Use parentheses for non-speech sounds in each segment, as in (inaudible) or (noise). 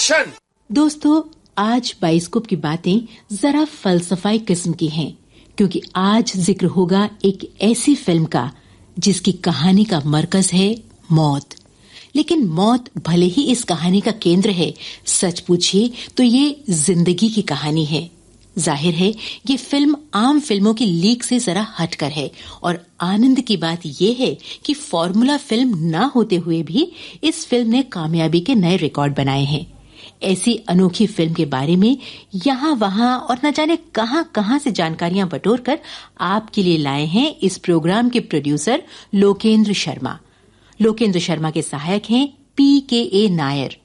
Action दोस्तों, आज bioscope की बातें जरा फलसफाई किस्म की हैं, क्योंकि आज ज़िक्र होगा एक ऐसी फ़िल्म का, जिसकी कहानी का मरकज है मौत। लेकिन मौत भले ही इस कहानी का केंद्र है, सच पूछिए तो ये ज़िंदगी की कहानी है। ज़ाहिर है, ये फ़िल्म आम फ़िल्मों की लीक से जरा हटकर है, और आनंद की बात यह है कि फॉर्मूला फ़िल्म न होते हुए भी इस फ़िल्म ने कामयाबी के नए रिकॉर्ड बनाए हैं। ऐसी अनोखी फ़िल्म के बारे में यहाँ वहाँ और न जाने कहाँ कहाँ से जानकारियाँ बटोर कर आपके लिए लाए हैं इस प्रोग्राम के प्रोड्यूसर लोकेन्द्र शर्मा। लोकेन्द्र शर्मा के सहायक हैं पी के ए नायर।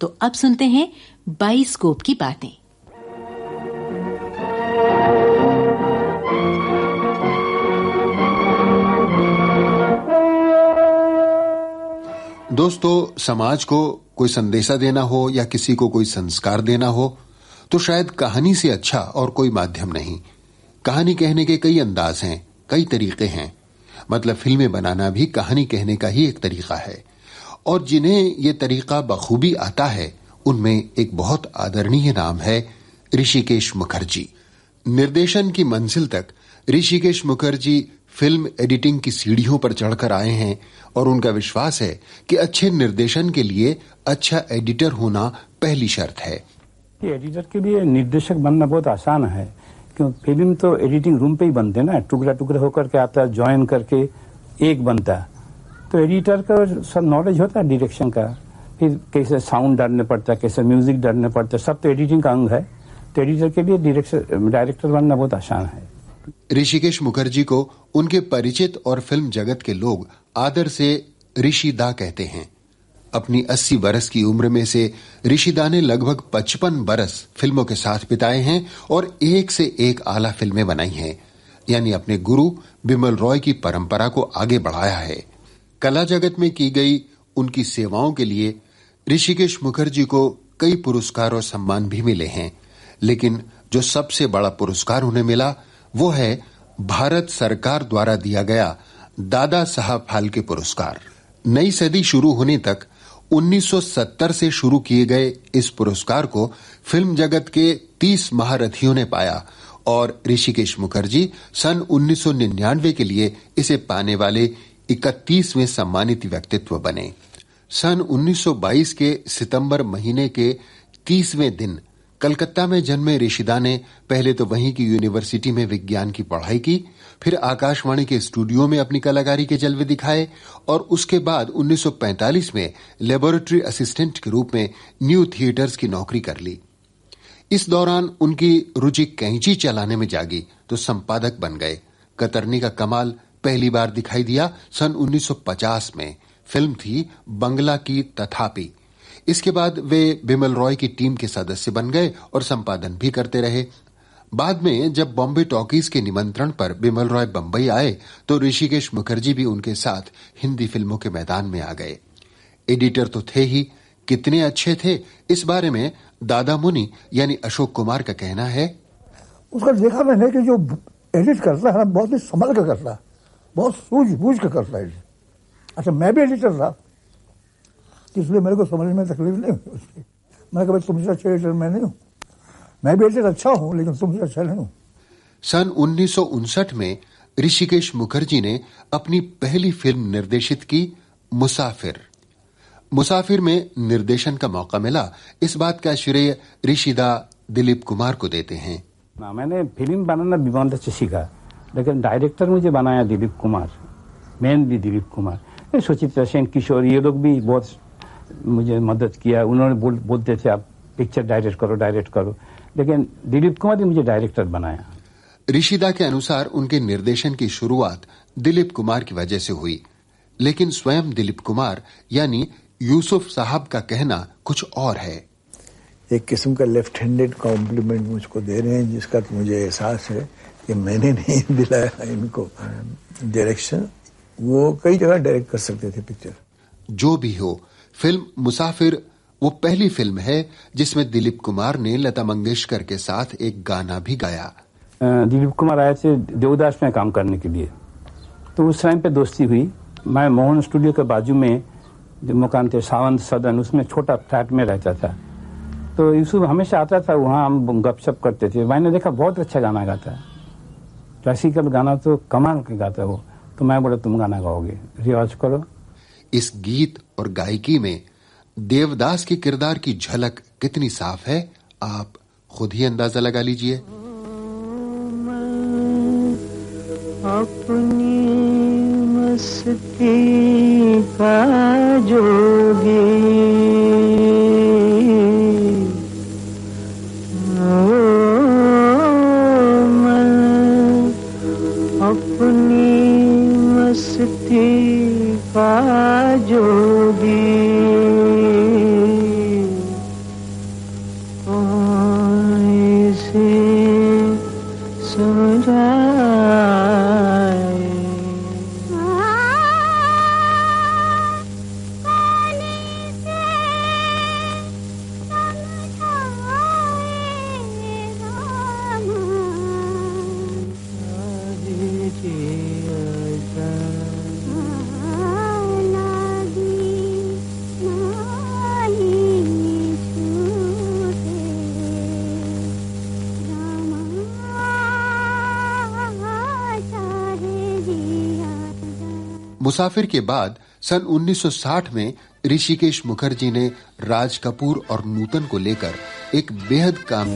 तो अब सुनते हैं बाईस्कोप की बातें। दोस्तों, समाज को कोई संदेशा देना हो या किसी को कोई संस्कार देना हो तो शायद कहानी से अच्छा और कोई माध्यम नहीं। कहानी कहने के कई अंदाज हैं, कई तरीके हैं। मतलब फ़िल्में बनाना भी कहानी कहने का ही एक तरीका है। और जिन्हें ये तरीका बखूबी आता है, उनमें एक बहुत आदरणीय नाम है ऋषिकेश मुखर्जी। निर्देशन की मंजिल तक ऋषिकेश मुखर्जी फ़िल्म एडिटिंग की सीढ़ियों पर चढ़कर आए हैं और उनका विश्वास है कि अच्छे निर्देशन के लिए अच्छा एडिटर होना पहली शर्त है। एडिटर के लिए निर्देशक बनना बहुत आसान है, क्यों फ़िल्म तो एडिटिंग रूम पे ही बनते ना, टुकड़ा टुकड़ा होकर के आता है, ज्वाइन करके एक बनता तो एडिटर का सब नॉलेज होता है डायरेक्शन का। फिर कैसे साउंड डालने पड़ता है, कैसे म्यूज़िक डालने पड़ता है, सब तो एडिटिंग का अंग है। तो एडिटर के लिए डायरेक्टर बनना बहुत आसान है। ऋषिकेश मुखर्जी को उनके परिचित और फ़िल्म जगत के लोग आदर से ऋषिदा कहते हैं। अपनी 80 बरस की उम्र में से ऋषिदा ने लगभग 55 बरस फ़िल्मों के साथ बिताए हैं और एक से एक आला फ़िल्में बनाई हैं। यानी अपने गुरु बिमल रॉय की परंपरा को आगे बढ़ाया है। कला जगत में की गई उनकी सेवाओं के लिए ऋषिकेश मुखर्जी को कई पुरस्कार और सम्मान भी मिले हैं। लेकिन जो सबसे बड़ा पुरस्कार उन्हें मिला वो है भारत सरकार द्वारा दिया गया दादा साहब फाल्के पुरस्कार। नई सदी शुरू होने तक 1970 से शुरू किए गए इस पुरस्कार को फ़िल्म जगत के 30 महारथियों ने पाया और ऋषिकेश मुखर्जी सन 1999 के लिए इसे पाने वाले 31वें सम्मानित व्यक्तित्व बने। सन 1922 के सितंबर महीने के 30वें दिन कलकत्ता में जन्मे ऋषिदा ने पहले तो वहीं की यूनिवर्सिटी में विज्ञान की पढ़ाई की, फिर आकाशवाणी के स्टूडियो में अपनी कलाकारी के जलवे दिखाए और उसके बाद 1945 में लेबोरेटरी असिस्टेंट के रूप में न्यू थिएटर्स की नौकरी कर ली। इस दौरान उनकी रुचि कैंची चलाने में जागी तो संपादक बन गए। कतरनी का कमाल पहली बार दिखाई दिया सन 1950 में। फ़िल्म थी बंगला की तथापि। इसके बाद वे बिमल रॉय की टीम के सदस्य बन गए और संपादन भी करते रहे। बाद में जब बॉम्बे टॉकीज के निमंत्रण पर बिमल रॉय बंबई आए तो ऋषिकेश मुखर्जी भी उनके साथ हिंदी फ़िल्मों के मैदान में आ गए। एडिटर तो थे ही। कितने अच्छे थे। इस बारे में दादा मुनि यानी अशोक कुमार का कहना है। उसका देखा मैंने कि जो एडिट करता है बहुत ही संभल कर करता बहुत सूझ बूझ कर करता है अच्छा मैं भी एडिटर था इसलिए मेरे को समझने में तकलीफ़ नहीं हुई उसकी। मैंने कहा तुमसे अच्छा एडिटर मैं नहीं हूँ। मैं भी एडिटर अच्छा हूँ लेकिन तुमसे अच्छा नहीं हूँ। सन उन्नीस में ऋषिकेश मुखर्जी ने अपनी पहली फ़िल्म निर्देशित की मुसाफिर। मुसाफिर में निर्देशन का मौका मिला। इस बात का श्रेय ऋषिदा दिलीप कुमार को देते हैं। ना मैंने फ़िल्म बनाना विमान से सीखा लेकिन डायरेक्टर मुझे बनाया दिलीप कुमार मेन भी दिलीप कुमार। सुचित्रा सेन किशोर ये लोग भी बहुत मुझे मदद किया उन्होंने बोल, बोलते थे आप पिक्चर डायरेक्ट करो डायरेक्ट करो. लेकिन दिलीप कुमार ने मुझे डायरेक्टर बनाया। ऋषिदा के अनुसार उनके निर्देशन की शुरुआत दिलीप कुमार की वजह से हुई। लेकिन स्वयं दिलीप कुमार यानी यूसुफ साहब का कहना कुछ और है। एक किस्म का लेफ़्ट हैंडेड कॉम्प्लीमेंट मुझको दे रहे हैं जिसका तो मुझे एहसास है कि मैंने नहीं (laughs) दिलाया इनको डायरेक्शन वो कई जगह डायरेक्ट कर सकते थे पिक्चर जो भी हो फ़िल्म मुसाफिर वो पहली फ़िल्म है जिसमें दिलीप कुमार ने लता मंगेशकर के साथ एक गाना भी गाया। दिलीप कुमार आए थे देवदास में काम करने के लिए। तो उस टाइम पे दोस्ती हुई। मैं मोहन स्टूडियो के बाजू में जो मकान थे सावंत सदन उसमें छोटा फ्लैट में रहता था। तो यूसुफ हमेशा आता था वहाँ हम गपशप करते थे। मैंने देखा बहुत अच्छा गाना गाता है। क्लासिकल गाना तो कमाल के गाता है वो। तो मैं बोला तुम गाना गाओगे। रिवाज करो। इस गीत और गायकी में देवदास के किरदार की झलक कितनी साफ़ है, आप खुद ही अंदाज़ा लगा लीजिए। अपनी मस्ती का जोगी। मुसाफिर के बाद सन 1960 में ऋषिकेश मुखर्जी ने राज कपूर और नूतन को लेकर एक बेहद काम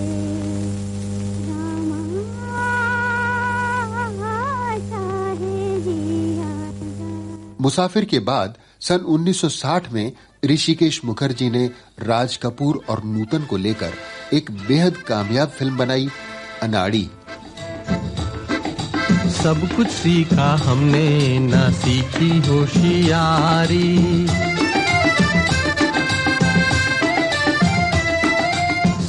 मुसाफिर के बाद सन 1960 में ऋषिकेश मुखर्जी ने राज कपूर और नूतन को लेकर एक बेहद कामयाब फ़िल्म बनाई, अनाड़ी। सब कुछ सीखा हमने, न सीखी होशियारी।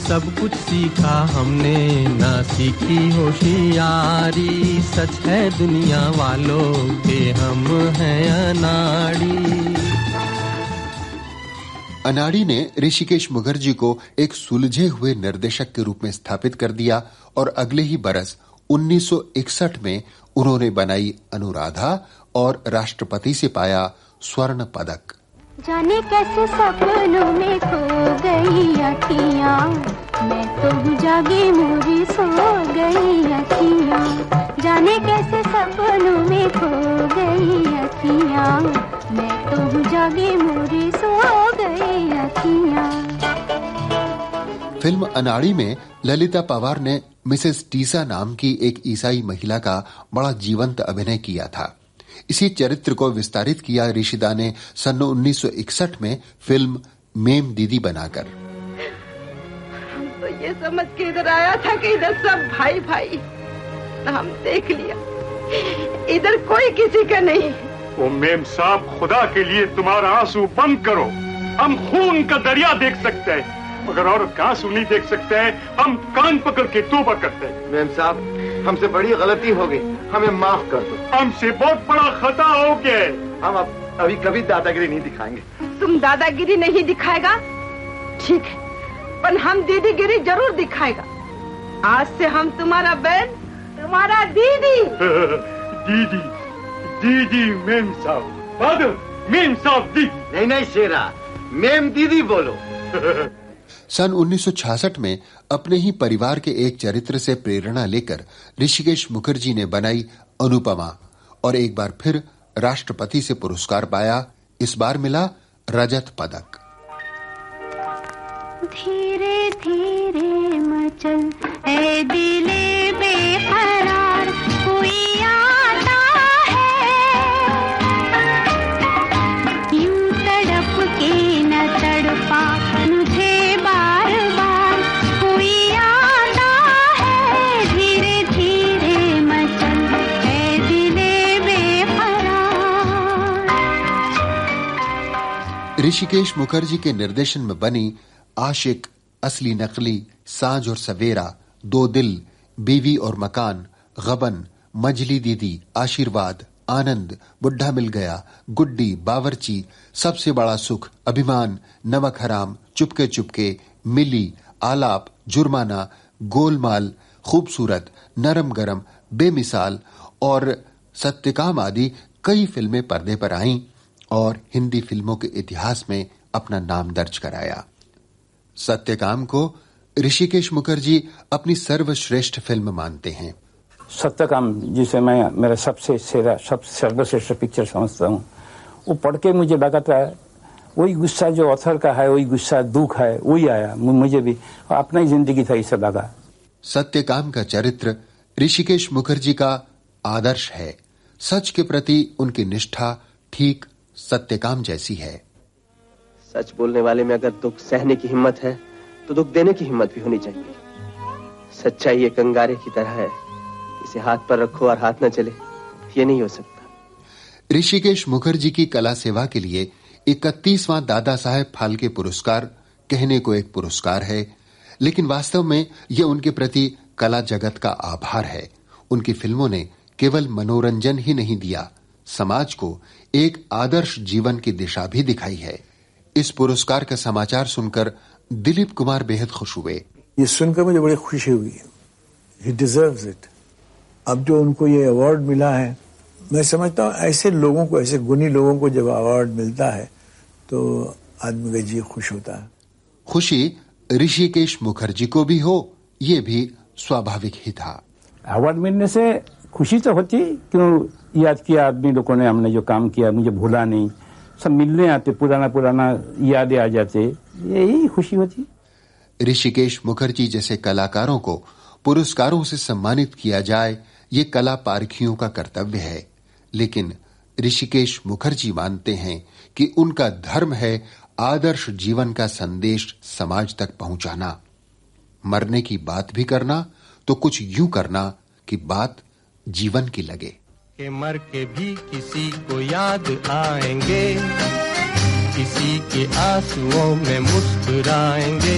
सब कुछ सीखा हमने, न सीखी होशियारी। सच है दुनिया वालों के हम हैं अनाड़ी। अनाड़ी ने ऋषिकेश मुखर्जी को एक सुलझे हुए निर्देशक के रूप में स्थापित कर दिया और अगले ही बरस 1961 में उन्होंने बनाई अनुराधा और राष्ट्रपति से पाया स्वर्ण पदक। जाने कैसे सपनों में खो गई अखियाँ। मैं तो जागी मोरी सो गई अखियाँ। जाने कैसे सपनों में खो गई अखियाँ। मैं तो जागी मोरी सो गई अखियाँ। फ़िल्म अनाड़ी में ललिता पवार ने मिसेस टीसा नाम की एक ईसाई महिला का बड़ा जीवंत अभिनय किया था। इसी चरित्र को विस्तारित किया ऋषिदा ने सन 1961 में फ़िल्म मेम दीदी बनाकर। हम तो ये समझ के इधर आया था कि इधर सब भाई भाई हम देख लिया। इधर कोई किसी का नहीं। वो मेम साहब खुदा के लिए तुम्हारा आँसू बंद करो। हम खून का दरिया देख सकते हैं। मगर और कहा नहीं देख सकते हैं। हम कान पकड़ के तोबा करते हैं। मैम साहब हमसे बड़ी गलती हो गई। हमें माफ़ कर दो। हमसे बहुत बड़ा खता हो गया हम अब अभी कभी दादागिरी नहीं दिखाएँगे। तुम दादागिरी नहीं दिखाएगा? ठीक है पर हम दीदीगिरी ज़रूर दिखाएगा। आज से हम तुम्हारा बहन तुम्हारा दीदी। (laughs) दीदी दीदी मेम साहब फादर मेम साहब दीदी। नहीं नहीं शेरा मेम दीदी बोलो। (laughs) सन 1966 में अपने ही परिवार के एक चरित्र से प्रेरणा लेकर ऋषिकेश मुखर्जी ने बनाई अनुपमा और एक बार फिर राष्ट्रपति से पुरस्कार पाया। इस बार मिला रजत पदक। धीरे धीरे मचल ए दिले ऋषिकेश मुखर्जी के निर्देशन में बनी आशिक, असली नकली साँझ और सवेरा, दो दिल, बीवी और मकान, गबन, मजली दीदी, आशीर्वाद, आनंद, बुढ़ा मिल गया, गुड्डी, बावर्ची, सबसे बड़ा सुख, अभिमान, नमक हराम, चुपके चुपके, मिली, आलाप, जुर्माना, गोलमाल, खूबसूरत, नरम गरम, बेमिसाल और सत्यकाम आदि कई फ़िल्में पर्दे पर आईं। और हिंदी फ़िल्मों के इतिहास में अपना नाम दर्ज कराया। सत्यकाम को ऋषिकेश मुखर्जी अपनी सर्वश्रेष्ठ फ़िल्म मानते हैं। सत्यकाम जिसे मैं मेरा सबसे सेरा सब सर्वश्रेष्ठ पिक्चर समझता हूँ। वो पढ़ के मुझे लगा था वही गुस्सा जो ऑथर का है वही गुस्सा दुख है वही आया। मुझे भी अपना ही ज़िंदगी था इसे लगा सत्यकाम का चरित्र ऋषिकेश मुखर्जी का आदर्श है। सच के प्रति उनकी निष्ठा ठीक सत्यकाम जैसी है। सच बोलने वाले में अगर दुख सहने की हिम्मत है तो दुख देने की हिम्मत भी होनी चाहिए। सच्चाई एक अंगारे की तरह है। इसे हाथ पर रखो और हाथ न चले। ये नहीं हो सकता। ऋषिकेश मुखर्जी की कला सेवा के लिए इकतीसवां दादा साहेब फाल्के पुरस्कार कहने को एक पुरस्कार है लेकिन वास्तव में यह उनके प्रति कला जगत का आभार है। उनकी फ़िल्मों ने केवल मनोरंजन ही नहीं दिया समाज को एक आदर्श जीवन की दिशा भी दिखाई है। इस पुरस्कार का समाचार सुनकर दिलीप कुमार बेहद खुश हुए। ये सुनकर मुझे बड़ी खुशी हुई। ही डिजर्व इट अब जो उनको ये अवार्ड मिला है मैं समझता हूँ ऐसे लोगों को ऐसे गुनी लोगों को जब अवार्ड मिलता है तो आदमी का जी खुश होता है। खुशी ऋषिकेश मुखर्जी को भी हो ये भी स्वाभाविक ही था। अवार्ड मिलने से खुशी तो होती, क्यों? याद किया आदमी लोगों ने, हमने जो काम किया, मुझे भूला नहीं। सब मिलने आते, पुराना पुराना यादें आ जाते। यही खुशी होती। ऋषिकेश मुखर्जी जैसे कलाकारों को पुरस्कारों से सम्मानित किया जाए, ये कला पारखियों का कर्तव्य है। लेकिन ऋषिकेश मुखर्जी मानते हैं कि उनका धर्म है आदर्श जीवन का संदेश समाज तक पहुंचाना। मरने की बात भी करना तो कुछ यूँ करना कि बात जीवन की लगे। के मर के भी किसी को याद आएँगे। किसी के आंसुओं में मुस्कुराएँगे।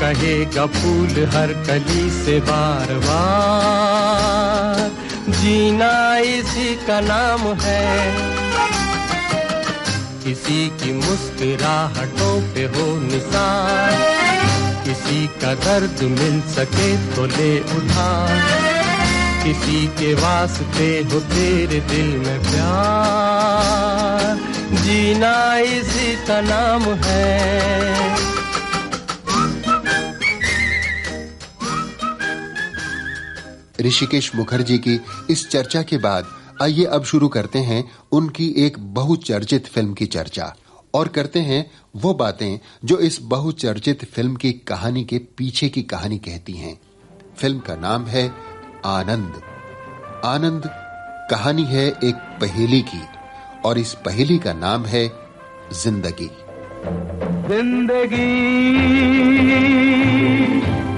कहेगा फूल हर कली से बार बार जीना इसी का नाम है। किसी की मुस्कुराहटों पे हो निशान, किसी का दर्द मिल सके तो ले उठा किसी के वास्ते हो तेरे दिल में प्यार। जीना इसी का नाम है। ऋषिकेश मुखर्जी की इस चर्चा के बाद आइए अब शुरू करते हैं उनकी एक बहुचर्चित फ़िल्म की चर्चा। और करते हैं वो बातें जो इस बहुचर्चित फ़िल्म की कहानी के पीछे की कहानी कहती हैं। फ़िल्म का नाम है आनंद। आनंद कहानी है एक पहेली की, और इस पहेली का नाम है ज़िंदगी। ज़िंदगी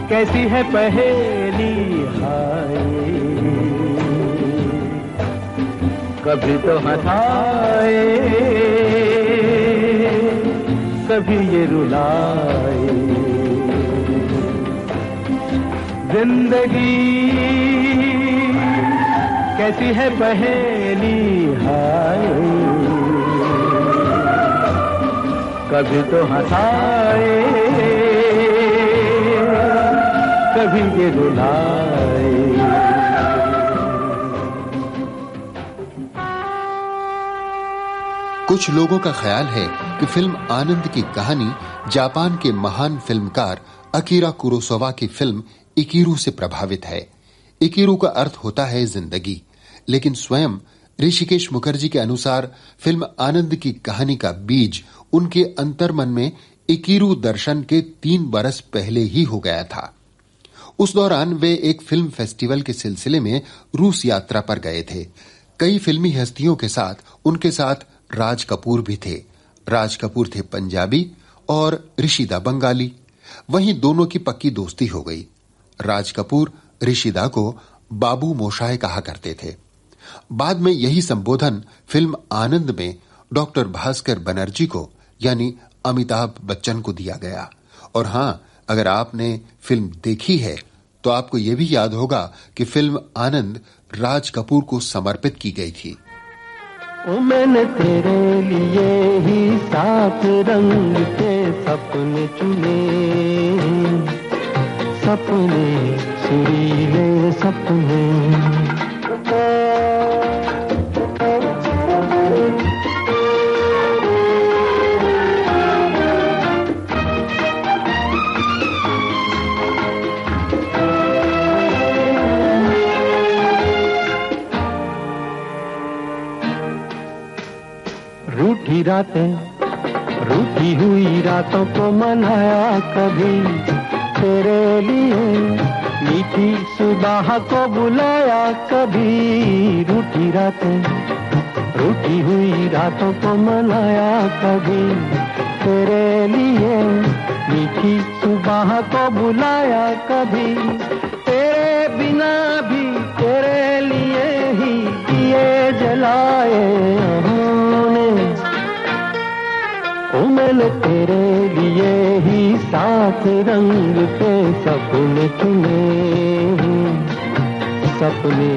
कैसी है पहेली हाय? कभी तो हंसाए, कभी ये रुलाए। ज़िंदगी। कैसी है पहेली हाय। कभी तो हंसाए, कभी ये रुलाए। कुछ लोगों का ख्याल है कि फ़िल्म आनंद की कहानी जापान के महान फिल्मकार अकीरा कुरोसोवा की फ़िल्म इकीरू से प्रभावित है। इकीरू का अर्थ होता है ज़िंदगी। लेकिन स्वयं ऋषिकेश मुखर्जी के अनुसार फ़िल्म आनंद की कहानी का बीज उनके अंतर्मन में इकीरू दर्शन के तीन बरस पहले ही हो गया था। उस दौरान वे एक फ़िल्म फेस्टिवल के सिलसिले में रूस यात्रा पर गए थे। कई फिल्मी हस्तियों के साथ, उनके साथ राज कपूर भी थे। राज कपूर थे पंजाबी और ऋषिदा बंगाली। वहीं दोनों की पक्की दोस्ती हो गई। राज कपूर ऋषिदा को बाबू मोशाय कहा करते थे। बाद में यही संबोधन फ़िल्म आनंद में डॉक्टर भास्कर बनर्जी को, यानी अमिताभ बच्चन को दिया गया। और हाँ, अगर आपने फ़िल्म देखी है तो आपको यह भी याद होगा कि फ़िल्म आनंद राज कपूर को समर्पित की गई थी। मैंने तेरे लिए ही सात रंग के सपने चुने। सपने सुरीले सपने। रूठी रातें रूठी हुई रातों को मनाया कभी। तेरे लिए मीठी सुबह को बुलाया कभी। रूठी रातें, रूठी हुई रातों को मनाया कभी। तेरे लिए मीठी सुबह को बुलाया कभी। तेरे बिना भी, तेरे लिए ही दिए जलाए हमने मैंने तेरे लिए ही साथ रंग के सपने चुने सपने,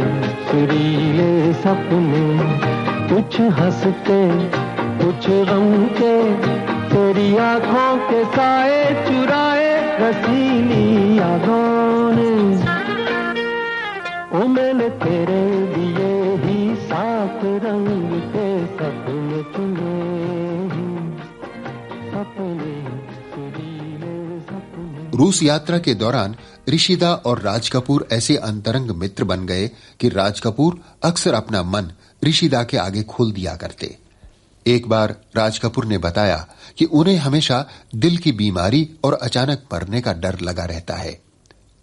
सुरीले सपने, कुछ हँसते, कुछ गम के तेरी आँखों के साए चुराए रसीली यादों ने। मैंने तेरे लिए ही सात रंग रूस यात्रा के दौरान ऋषिदा और राज कपूर ऐसे अंतरंग मित्र बन गए कि राज कपूर अक्सर अपना मन ऋषिदा के आगे खोल दिया करते। एक बार राज कपूर ने बताया कि उन्हें हमेशा दिल की बीमारी और अचानक मरने का डर लगा रहता है।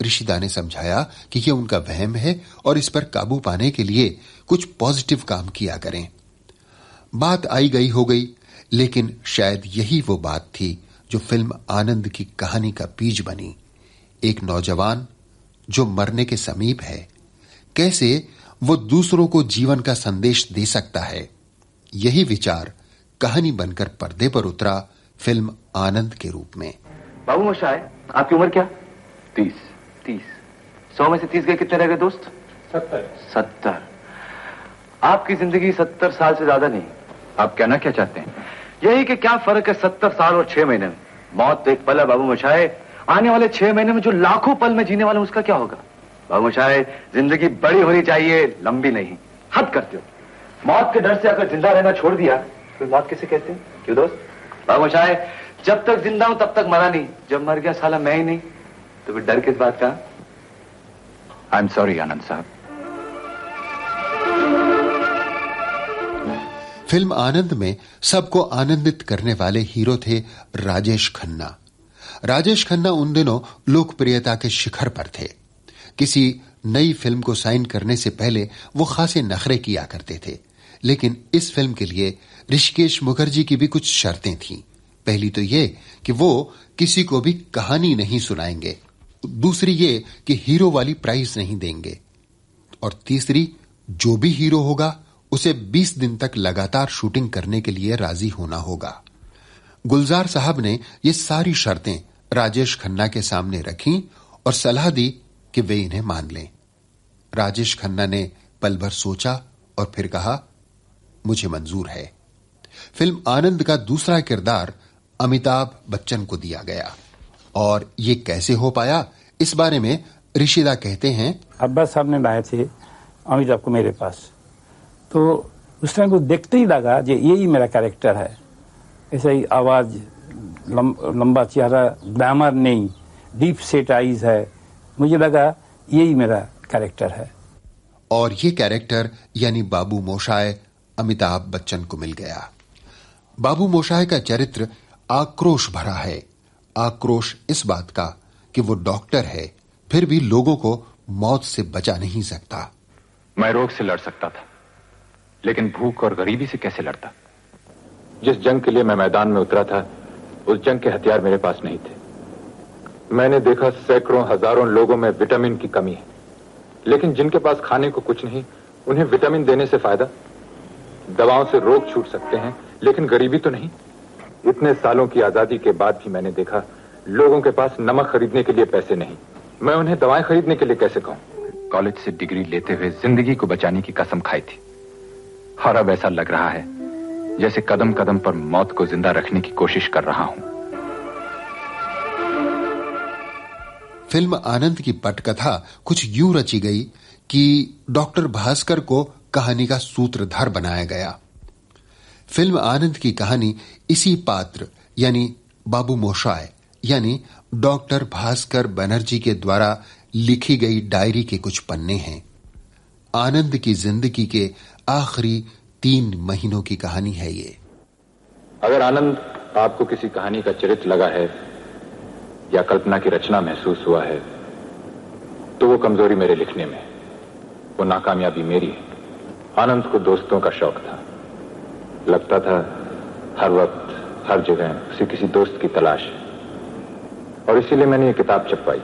ऋषिदा ने समझाया कि यह उनका वहम है और इस पर काबू पाने के लिए कुछ पॉजिटिव काम किया करें। बात आई गई हो गई, लेकिन शायद यही वो बात थी जो फ़िल्म आनंद की कहानी का बीज बनी। एक नौजवान जो मरने के समीप है कैसे वो दूसरों को जीवन का संदेश दे सकता है? यही विचार कहानी बनकर पर्दे पर उतरा फ़िल्म आनंद के रूप में। बाबू मोशाय आपकी उम्र क्या? तीस। तीस। सौ में से तीस गए कितने रह गए दोस्त? सत्तर। सत्तर। आपकी ज़िंदगी सत्तर साल से ज़्यादा नहीं। आप कहना क्या चाहते हैं? यही कि क्या फ़र्क है सत्तर साल और छह महीने में? मौत तो एक पल है, बाबू मोशाए आने वाले छह महीने में जो लाखों पल में जीने वाला उसका क्या होगा? बाबू मोशाए ज़िंदगी बड़ी होनी चाहिए, लंबी नहीं। हद करते हो। मौत के डर से अगर ज़िंदा रहना छोड़ दिया तो मौत किसे कहते हैं? क्यों दोस्त? बाबू मोशाए जब तक ज़िंदा हूँ, तब तक मरा नहीं। जब मर गया साला मैं ही नहीं। तो फिर डर किस बात का आई एम सॉरी आनंद साहब। फ़िल्म आनंद में सबको आनंदित करने वाले हीरो थे राजेश खन्ना। राजेश खन्ना उन दिनों लोकप्रियता के शिखर पर थे। किसी नई फ़िल्म को साइन करने से पहले वो खासे नखरे किया करते थे। लेकिन इस फ़िल्म के लिए ऋषिकेश मुखर्जी की भी कुछ शर्तें थीं। पहली तो ये कि वो किसी को भी कहानी नहीं सुनाएँगे। दूसरी ये कि हीरो वाली प्राइस नहीं देंगे। और तीसरी, जो भी हीरो होगा उसे 20 दिन तक लगातार शूटिंग करने के लिए राज़ी होना होगा। गुलजार साहब ने ये सारी शर्तें राजेश खन्ना के सामने रखी और सलाह दी कि वे इन्हें मान लें। राजेश खन्ना ने पल भर सोचा और फिर कहा, मुझे मंजूर है। फ़िल्म आनंद का दूसरा किरदार अमिताभ बच्चन को दिया गया। और ये कैसे हो पाया, इस बारे में ऋषिदा कहते हैं, अब्बास साहब ने लाए थे अमिताभ को मेरे पास। तो उस टाइम को देखते ही लगा कि यही मेरा कैरेक्टर है। ऐसा ही आवाज़ लम, लंबा चेहरा ग्लैमर नहीं डीप सेट आईज है। मुझे लगा यही मेरा कैरेक्टर है। और ये कैरेक्टर यानी बाबू मोशाय अमिताभ बच्चन को मिल गया। बाबू मोशाय का चरित्र आक्रोश भरा है। आक्रोश इस बात का कि वो डॉक्टर है फिर भी लोगों को मौत से बचा नहीं सकता। मैं रोग से लड़ सकता था। लेकिन भूख और गरीबी से कैसे लड़ता? जिस जंग के लिए मैं मैदान में उतरा था, उस जंग के हथियार मेरे पास नहीं थे। मैंने देखा सैकड़ों, हज़ारों लोगों में विटामिन की कमी है। लेकिन जिनके पास खाने को कुछ नहीं, उन्हें विटामिन देने से फ़ायदा? दवाओं से रोग छूट सकते हैं, लेकिन गरीबी तो नहीं। इतने सालों की आज़ादी के बाद भी मैंने देखा, लोगों के पास नमक खरीदने के लिए पैसे नहीं। मैं उन्हें दवाएँ खरीदने के लिए कैसे कहूँ? कॉलेज से डिग्री लेते हुए ज़िंदगी को बचाने की कसम खाई थी। और अब ऐसा लग रहा है, जैसे कदम कदम पर मौत को ज़िंदा रखने की कोशिश कर रहा हूँ। फ़िल्म आनंद की पटकथा कुछ यूँ रची गई कि डॉक्टर भास्कर को कहानी का सूत्रधार बनाया गया। फ़िल्म आनंद की कहानी इसी पात्र, यानी बाबू मोशाय, यानी डॉक्टर भास्कर बनर्जी के द्वारा लिखी गई डायरी के कुछ पन्ने हैं। आनंद की ज़िंदगी के आखिरी तीन महीनों की कहानी है ये। अगर आनंद आपको किसी कहानी का चरित्र लगा है, या कल्पना की रचना महसूस हुआ है तो वो कमज़ोरी मेरे लिखने में वो नाकामयाबी मेरी है। आनंद को दोस्तों का शौक था। लगता था हर वक्त, हर जगह उसे किसी दोस्त की तलाश है। और इसीलिए मैंने ये किताब छपवाई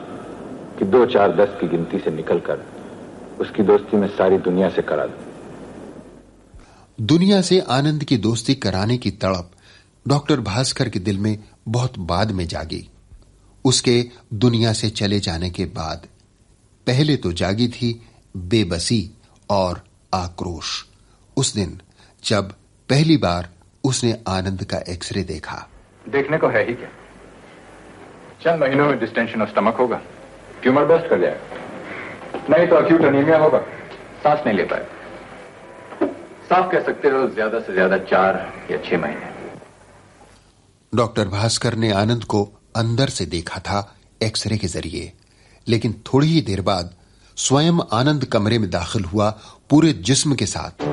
कि दो चार दस की गिनती से निकलकर उसकी दोस्ती में सारी दुनिया से करा दूँ। दुनिया से आनंद की दोस्ती कराने की तड़प डॉक्टर भास्कर के दिल में बहुत बाद में जागी। उसके दुनिया से चले जाने के बाद पहले तो जागी थी बेबसी और आक्रोश। उस दिन जब पहली बार उसने आनंद का एक्सरे देखा। देखने को है ही क्या? चंद महीनों में डिस्टेंशन ऑफ़ स्टमक होगा। ट्यूमर बस्ट कर जाएगा। नहीं तो अक्यूट अनीमिया होगा। सांस नहीं ले पाए साफ़ कह सकते हो ज़्यादा से ज़्यादा चार या छह महीने। डॉक्टर भास्कर ने आनंद को अंदर से देखा था एक्सरे के ज़रिए लेकिन थोड़ी ही देर बाद स्वयं आनंद कमरे में दाखिल हुआ पूरे जिस्म के साथ।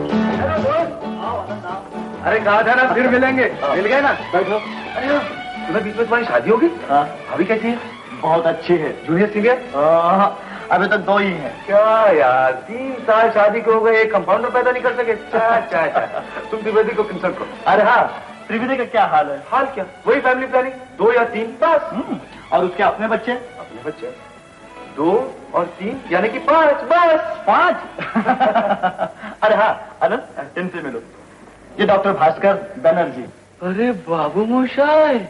अरे कहा था ना फिर मिलेंगे। मिल गए ना? बैठो। अरे हाँ, तुम्हें बीच में तुम्हारी शादी होगी? हाँ। अभी कैसी है? बहुत अच्छी है। Junior senior? अभी तक दो ही है। क्या यार तीन साल शादी को हो गए एक कंपाउंडर पैदा नहीं कर सके। चा, चा, चा। (laughs) तुम त्रिवेदी को कंसल्ट करो। अरे हाँ त्रिवेदी का क्या हाल है? हाल क्या? वही फैमिली प्लानिंग दो या तीन? बस। और उसके अपने बच्चे? अपने बच्चे। दो और तीन यानी कि पाँच बस। पाँच? (laughs) अरे हाँ अनंत इनसे मिलो। ये डॉक्टर भास्कर बनर्जी। अरे बाबू मोशाय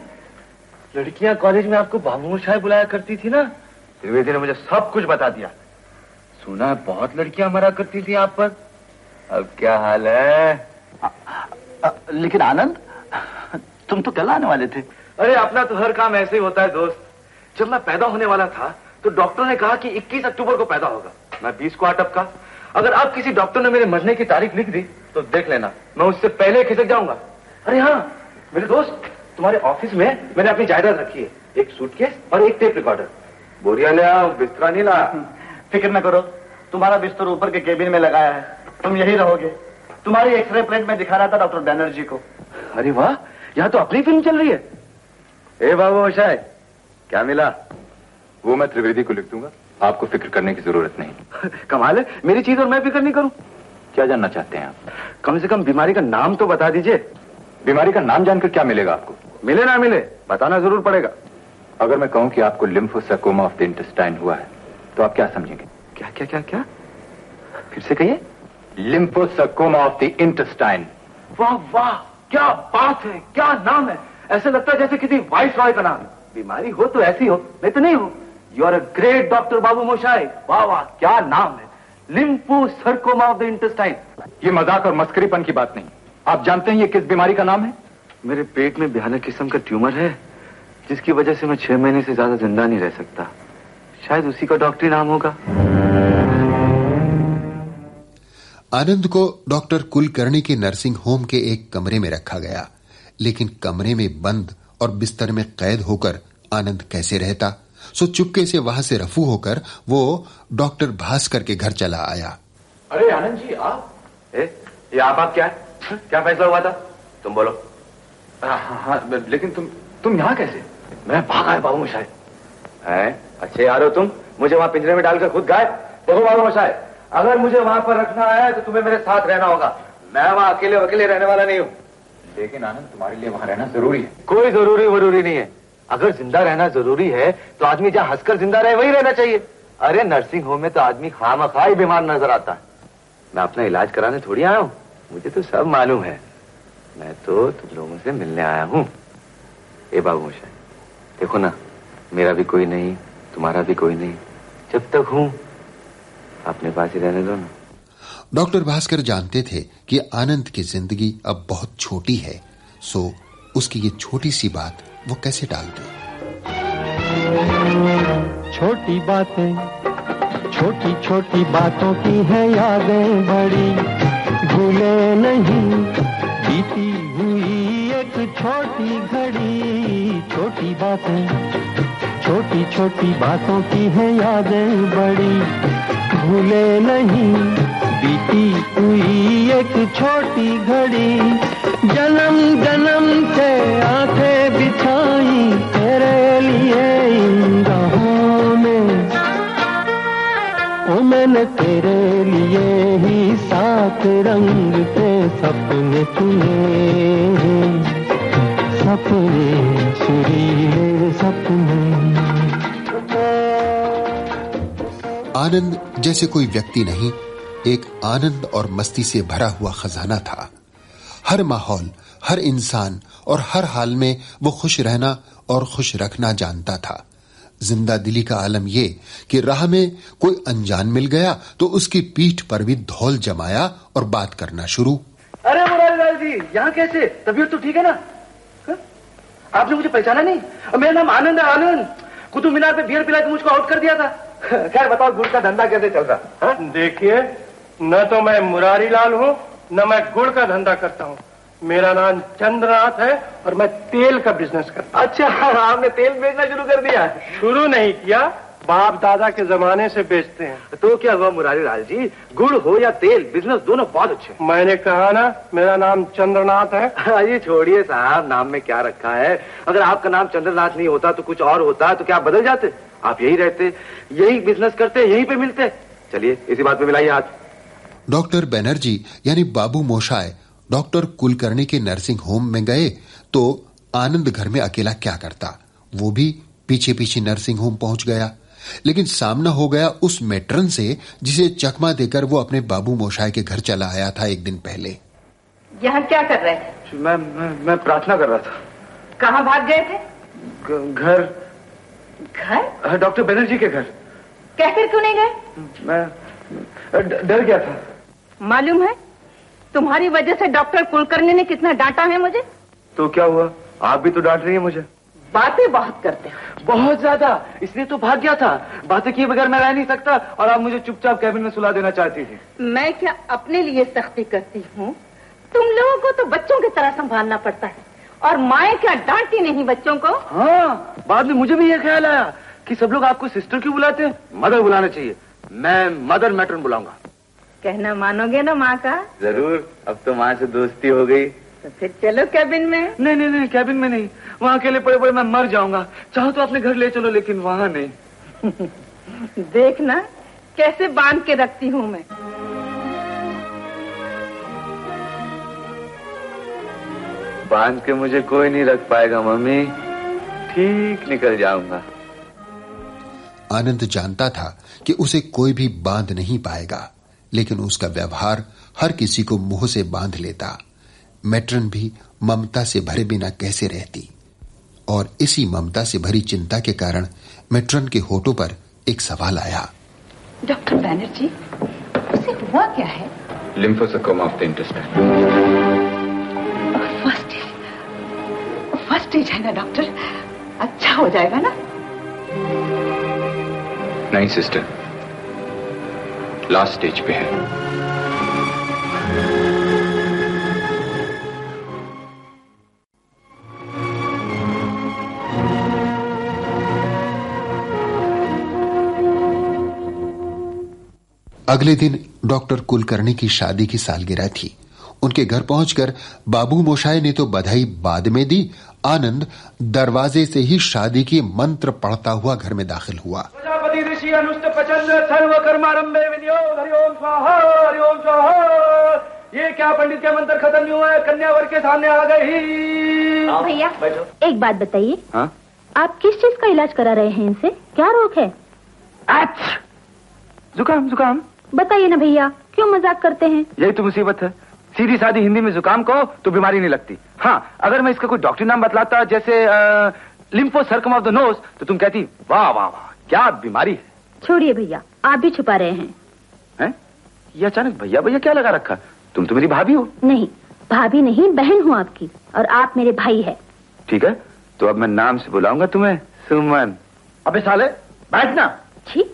लड़कियाँ कॉलेज में आपको बाबू मोशाय बुलाया करती थी ना? त्रिवेदी ने मुझे सब कुछ बता दिया। सुना है बहुत लड़कियाँ मरा करती थी आप पर। अब क्या हाल है? आ, आ, लेकिन आनंद तुम तो कल आने वाले थे। अरे अपना तो हर काम ऐसे ही होता है दोस्त। जब मैं पैदा होने वाला था तो डॉक्टर ने कहा कि 21 अक्टूबर को पैदा होगा। मैं 20 को आटप का। अगर अब किसी डॉक्टर ने मेरे मरने की तारीख लिख दी तो देख लेना मैं उससे पहले खिसक जाऊँगा। अरे हाँ मेरे दोस्त तुम्हारे ऑफ़िस में मैंने अपनी जायदाद रखी है। एक सूटकेस और एक टेप रिकॉर्डर। बोरिया ले आओ बिस्तरा नहीं ला। फ़िक्र न करो तुम्हारा बिस्तर ऊपर के केबिन में लगाया है। तुम यही रहोगे। तुम्हारी एक्सरे प्लेट में दिखा रहा था डॉक्टर बैनर्जी को। अरे वाह यहाँ तो अपनी फ़िल्म चल रही है। ए बाबू शायद क्या मिला? वो मैं त्रिवेदी को लिख दूँगा। आपको फ़िक्र करने की ज़रूरत नहीं। (laughs) कमाल है मेरी चीज़ और मैं फ़िक्र नहीं करूँ। क्या जानना चाहते हैं आप? कम से कम बीमारी का नाम तो बता दीजिए। बीमारी का नाम जानकर क्या मिलेगा आपको? मिले ना मिले बताना ज़रूर पड़ेगा। अगर मैं कहूँ कि आपको लिम्फोसर्कोमा ऑफ़ द इंटेस्टाइन हुआ है तो आप क्या समझेंगे? क्या क्या क्या क्या? फिर से कहिए। लिम्फोसर्कोमा ऑफ़ द इंटेस्टाइन वाह वाह क्या बात है क्या नाम है। ऐसे लगता है जैसे किसी वाइस रॉय का नाम। बीमारी हो तो ऐसी हो नहीं तो नहीं हो। You are a great doctor बाबू मोशाई। वाह वाह क्या नाम है। Lymphosarcoma of the intestine ये मज़ाक और मस्करीपन की बात नहीं। आप जानते हैं ये किस बीमारी का नाम है? मेरे पेट में भयानक किस्म का ट्यूमर है। जिसकी वजह से मैं छह महीने से ज़्यादा ज़िंदा नहीं रह सकता। शायद उसी का डॉक्टरी नाम होगा। आनंद को डॉक्टर कुलकर्णी के नर्सिंग होम के एक कमरे में रखा गया। लेकिन कमरे में बंद और बिस्तर में कैद होकर आनंद कैसे रहता? सो चुपके से वहाँ से रफू होकर वो डॉक्टर भास्कर के घर चला आया। अरे आनंद जी आप? ए, ये आप आप क्या है? (laughs) क्या फैसला हुआ था? तुम बोलो। हाँ, हाँ, लेकिन तुम तुम यहाँ कैसे? मैं भागा आया बाबू मशाए है? अच्छे यार हो तुम। मुझे वहाँ पिंजरे में डालकर खुद गाय देखो बाबू मशाए अगर मुझे वहाँ पर रखना है तो तुम्हें मेरे साथ रहना होगा। मैं वहाँ अकेले अकेले रहने वाला नहीं हूँ। लेकिन आनंद तुम्हारे लिए वहाँ रहना ज़रूरी है। कोई ज़रूरी ज़रूरी नहीं है। अगर ज़िंदा रहना ज़रूरी है तो आदमी जहाँ हंसकर ज़िंदा रहे, वही रहना चाहिए। अरे नर्सिंग होम में तो आदमी खाम खा ही बीमार नज़र आता है। मैं अपना इलाज कराने थोड़ी आया हूँ। मुझे तो सब मालूम है। मैं तो तुम लोगों से मिलने आया हूँ। ए बाबू मोशाई देखो ना मेरा भी कोई नहीं तुम्हारा भी कोई नहीं। जब तक हूँ अपने पास ही रहने दो ना। डॉक्टर भास्कर जानते थे कि आनंद की ज़िंदगी अब बहुत छोटी है सो उसकी ये छोटी सी बात वो कैसे दे? छोटी बातें छोटी छोटी बातों की है यादें बड़ी। भूले नहीं बीती छोटी घड़ी, छोटी बातें। छोटी छोटी बातों की है यादें बड़ी। भूले नहीं, बीती हुई एक छोटी घड़ी। जन्म जन्म से आँखें बिछाई, तेरे लिए ओ, मैंने तेरे लिए ही सात रंग के सपने चुने सुरीले सपने आनंद जैसे कोई व्यक्ति नहीं, एक आनंद और मस्ती से भरा हुआ खजाना था। हर माहौल, हर इंसान और हर हाल में वो खुश रहना और खुश रखना जानता था। ज़िंदा दिली का आलम ये कि राह में कोई अनजान मिल गया तो उसकी पीठ पर भी धौल जमाया और बात करना शुरू। अरे मुरारी जी, यहाँ कैसे? तबीयत तो ठीक है ना? आपने मुझे पहचाना नहीं? और मेरा नाम आनंद है आनंद। कुतुब मीनार पे बियर पिला के मुझको आउट कर दिया था। (laughs) खैर बताओ गुड़ का धंधा कैसे चल रहा? देखिए न तो मैं मुरारी लाल हूँ न मैं गुड़ का धंधा करता हूँ। मेरा नाम चंद्रनाथ है और मैं तेल का बिज़नेस करता हूँ। अच्छा (laughs) आपने तेल बेचना शुरू कर दिया। शुरू नहीं किया बाप दादा के जमाने से बेचते हैं। तो क्या हुआ मुरारी लाल जी? गुड़ हो या तेल बिज़नेस दोनों बहुत अच्छे मैंने कहा ना मेरा नाम चंद्रनाथ है। (laughs) अरे छोड़िए साहब नाम में क्या रखा है? अगर आपका नाम चंद्रनाथ नहीं होता तो कुछ और होता तो क्या बदल जाते? आप यही रहते यही बिज़नेस करते यहीं पे मिलते। चलिए इसी बात पे मिलाइए हाथ। डॉक्टर बनर्जी यानी बाबू मोशाय डॉक्टर कुलकर्णी के नर्सिंग होम में गए तो आनंद घर में अकेला क्या करता? वो भी पीछे पीछे नर्सिंग होम पहुँच गया। लेकिन सामना हो गया उस मेट्रन से जिसे चकमा देकर वो अपने बाबू मोशाय के घर चला आया था एक दिन पहले। यहाँ क्या कर रहे थे मैं मैं, मैं प्रार्थना कर रहा था। कहाँ भाग गए थे? घर। घर? डॉक्टर बनर्जी के घर। कहकर क्यों नहीं गए? मैं डर गया था। मालूम है? तुम्हारी वजह से डॉक्टर कुलकर्णी ने कितना डांटा है मुझे? तो क्या हुआ? आप भी तो डांट रही है मुझे। बातें बहुत करते हो। बहुत ज़्यादा। इसलिए तो भाग गया था। बातें किए बगैर मैं रह नहीं सकता और आप मुझे चुपचाप कैबिन में सुला देना चाहती थी मैं क्या अपने लिए सख्ती करती हूँ? तुम लोगों को तो बच्चों की तरह संभालना पड़ता है। और माए क्या डांटती नहीं बच्चों को? हाँ बाद में मुझे भी ये ख्याल आया कि सब लोग आपको सिस्टर क्यों बुलाते हैं? मदर बुलाना चाहिए। मैं मदर मैट्रन बुलाऊँगा। कहना मानोगे ना माँ का? ज़रूर। अब तो माँ से दोस्ती हो गई। तो फिर चलो कैबिन में। नहीं नहीं नहीं कैबिन में नहीं। वहाँ अकेले पड़े पड़े मैं मर जाऊँगा। चाहो तो अपने घर ले चलो लेकिन वहाँ नहीं। (laughs) देखना कैसे बाँध के रखती हूँ मैं। बाँध के मुझे कोई नहीं रख पाएगा मम्मी। ठीक निकल जाऊँगा। आनंद जानता था कि उसे कोई भी बाँध नहीं पाएगा लेकिन उसका व्यवहार हर किसी को मुँह से बाँध लेता। मेट्रन भी ममता से भरे बिना कैसे रहती? और इसी ममता से भरी चिंता के कारण मेट्रन के होठों पर एक सवाल आया। डॉक्टर बैनर्जी उसे हुआ क्या है? Lymphosarcoma of the intestine. First stage first stage है ना डॉक्टर? अच्छा हो जाएगा ना? नहीं सिस्टर लास्ट स्टेज पे है। अगले दिन डॉक्टर कुलकर्णी की शादी की सालगिरह थी। उनके घर पहुंचकर बाबू मोशाय ने तो बधाई बाद में दी। आनंद दरवाजे से ही शादी की मंत्र पढ़ता हुआ घर में दाखिल हुआ। ये क्या पंडित के मंत्र खत्म नहीं हुआ है कन्या वर के सामने आ गई। भैया एक बात बताइए। हाँ? आप किस चीज़ का इलाज करा रहे हैं इनसे? क्या रोग है? अच्छा। जुकाम जुकाम। बताइए ना भैया क्यों मज़ाक करते हैं? यही तो मुसीबत है। सीधी सादी हिंदी में जुकाम कहो तो बीमारी नहीं लगती। हाँ अगर मैं इसका कोई डॉक्टरी नाम बतलाता जैसे lymphosarcoma of the nose तो तुम कहती वाह वाह वाह क्या बीमारी है। छोड़िए भैया आप भी छुपा रहे हैं। हैं? ये अचानक भैया भैया क्या लगा रखा? तुम तो मेरी भाभी हो। नहीं भाभी नहीं बहन हूँ आपकी और आप मेरे भाई है। ठीक है तो अब मैं नाम से बुलाऊँगा तुम्हें सुमन। अबे साले बैठना। छी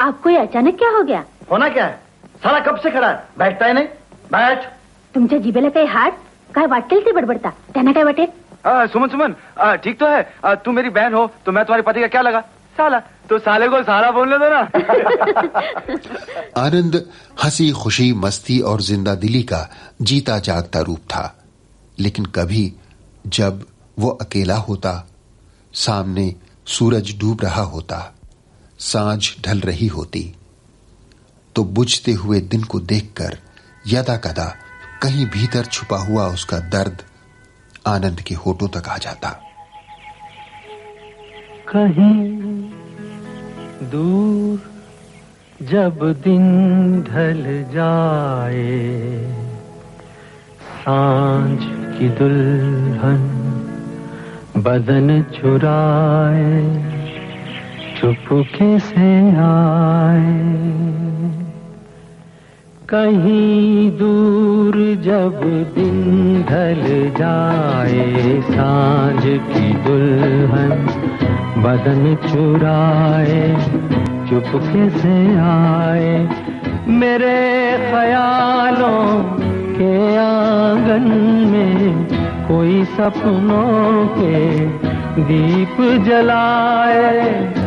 आपको ये अचानक क्या हो गया? होना क्या है? साला कब से खड़ा है? बैठता है नहीं। बैठ। तुमच्या जिभेला काही हात काय वाटेल ते बडबडता. त्यांना काय वाटेल? आ, सुमन सुमन आ, ठीक तो है। आ, तू मेरी बहन हो तो मैं तुम्हारे पति का क्या लगा? साला तो साले को साला बोलने दो ना। (laughs) आनंद हँसी खुशी मस्ती और ज़िंदा दिली का जीता जागता रूप था। लेकिन कभी जब वो अकेला होता सामने सूरज डूब रहा होता साँझ ढल रही होती। तो बुझते हुए दिन को देखकर यदा कदा कहीं भीतर छुपा हुआ उसका दर्द आनंद के होठों तक आ जाता। कहीं दूर जब दिन ढल जाए, साँझ की दुल्हन बदन चुराए। चुपके से आए? कहीं दूर जब दिन ढल जाए, साँझ की दुल्हन बदन चुराए चुपके से आए? मेरे ख्यालों के आँगन में कोई सपनों के दीप जलाए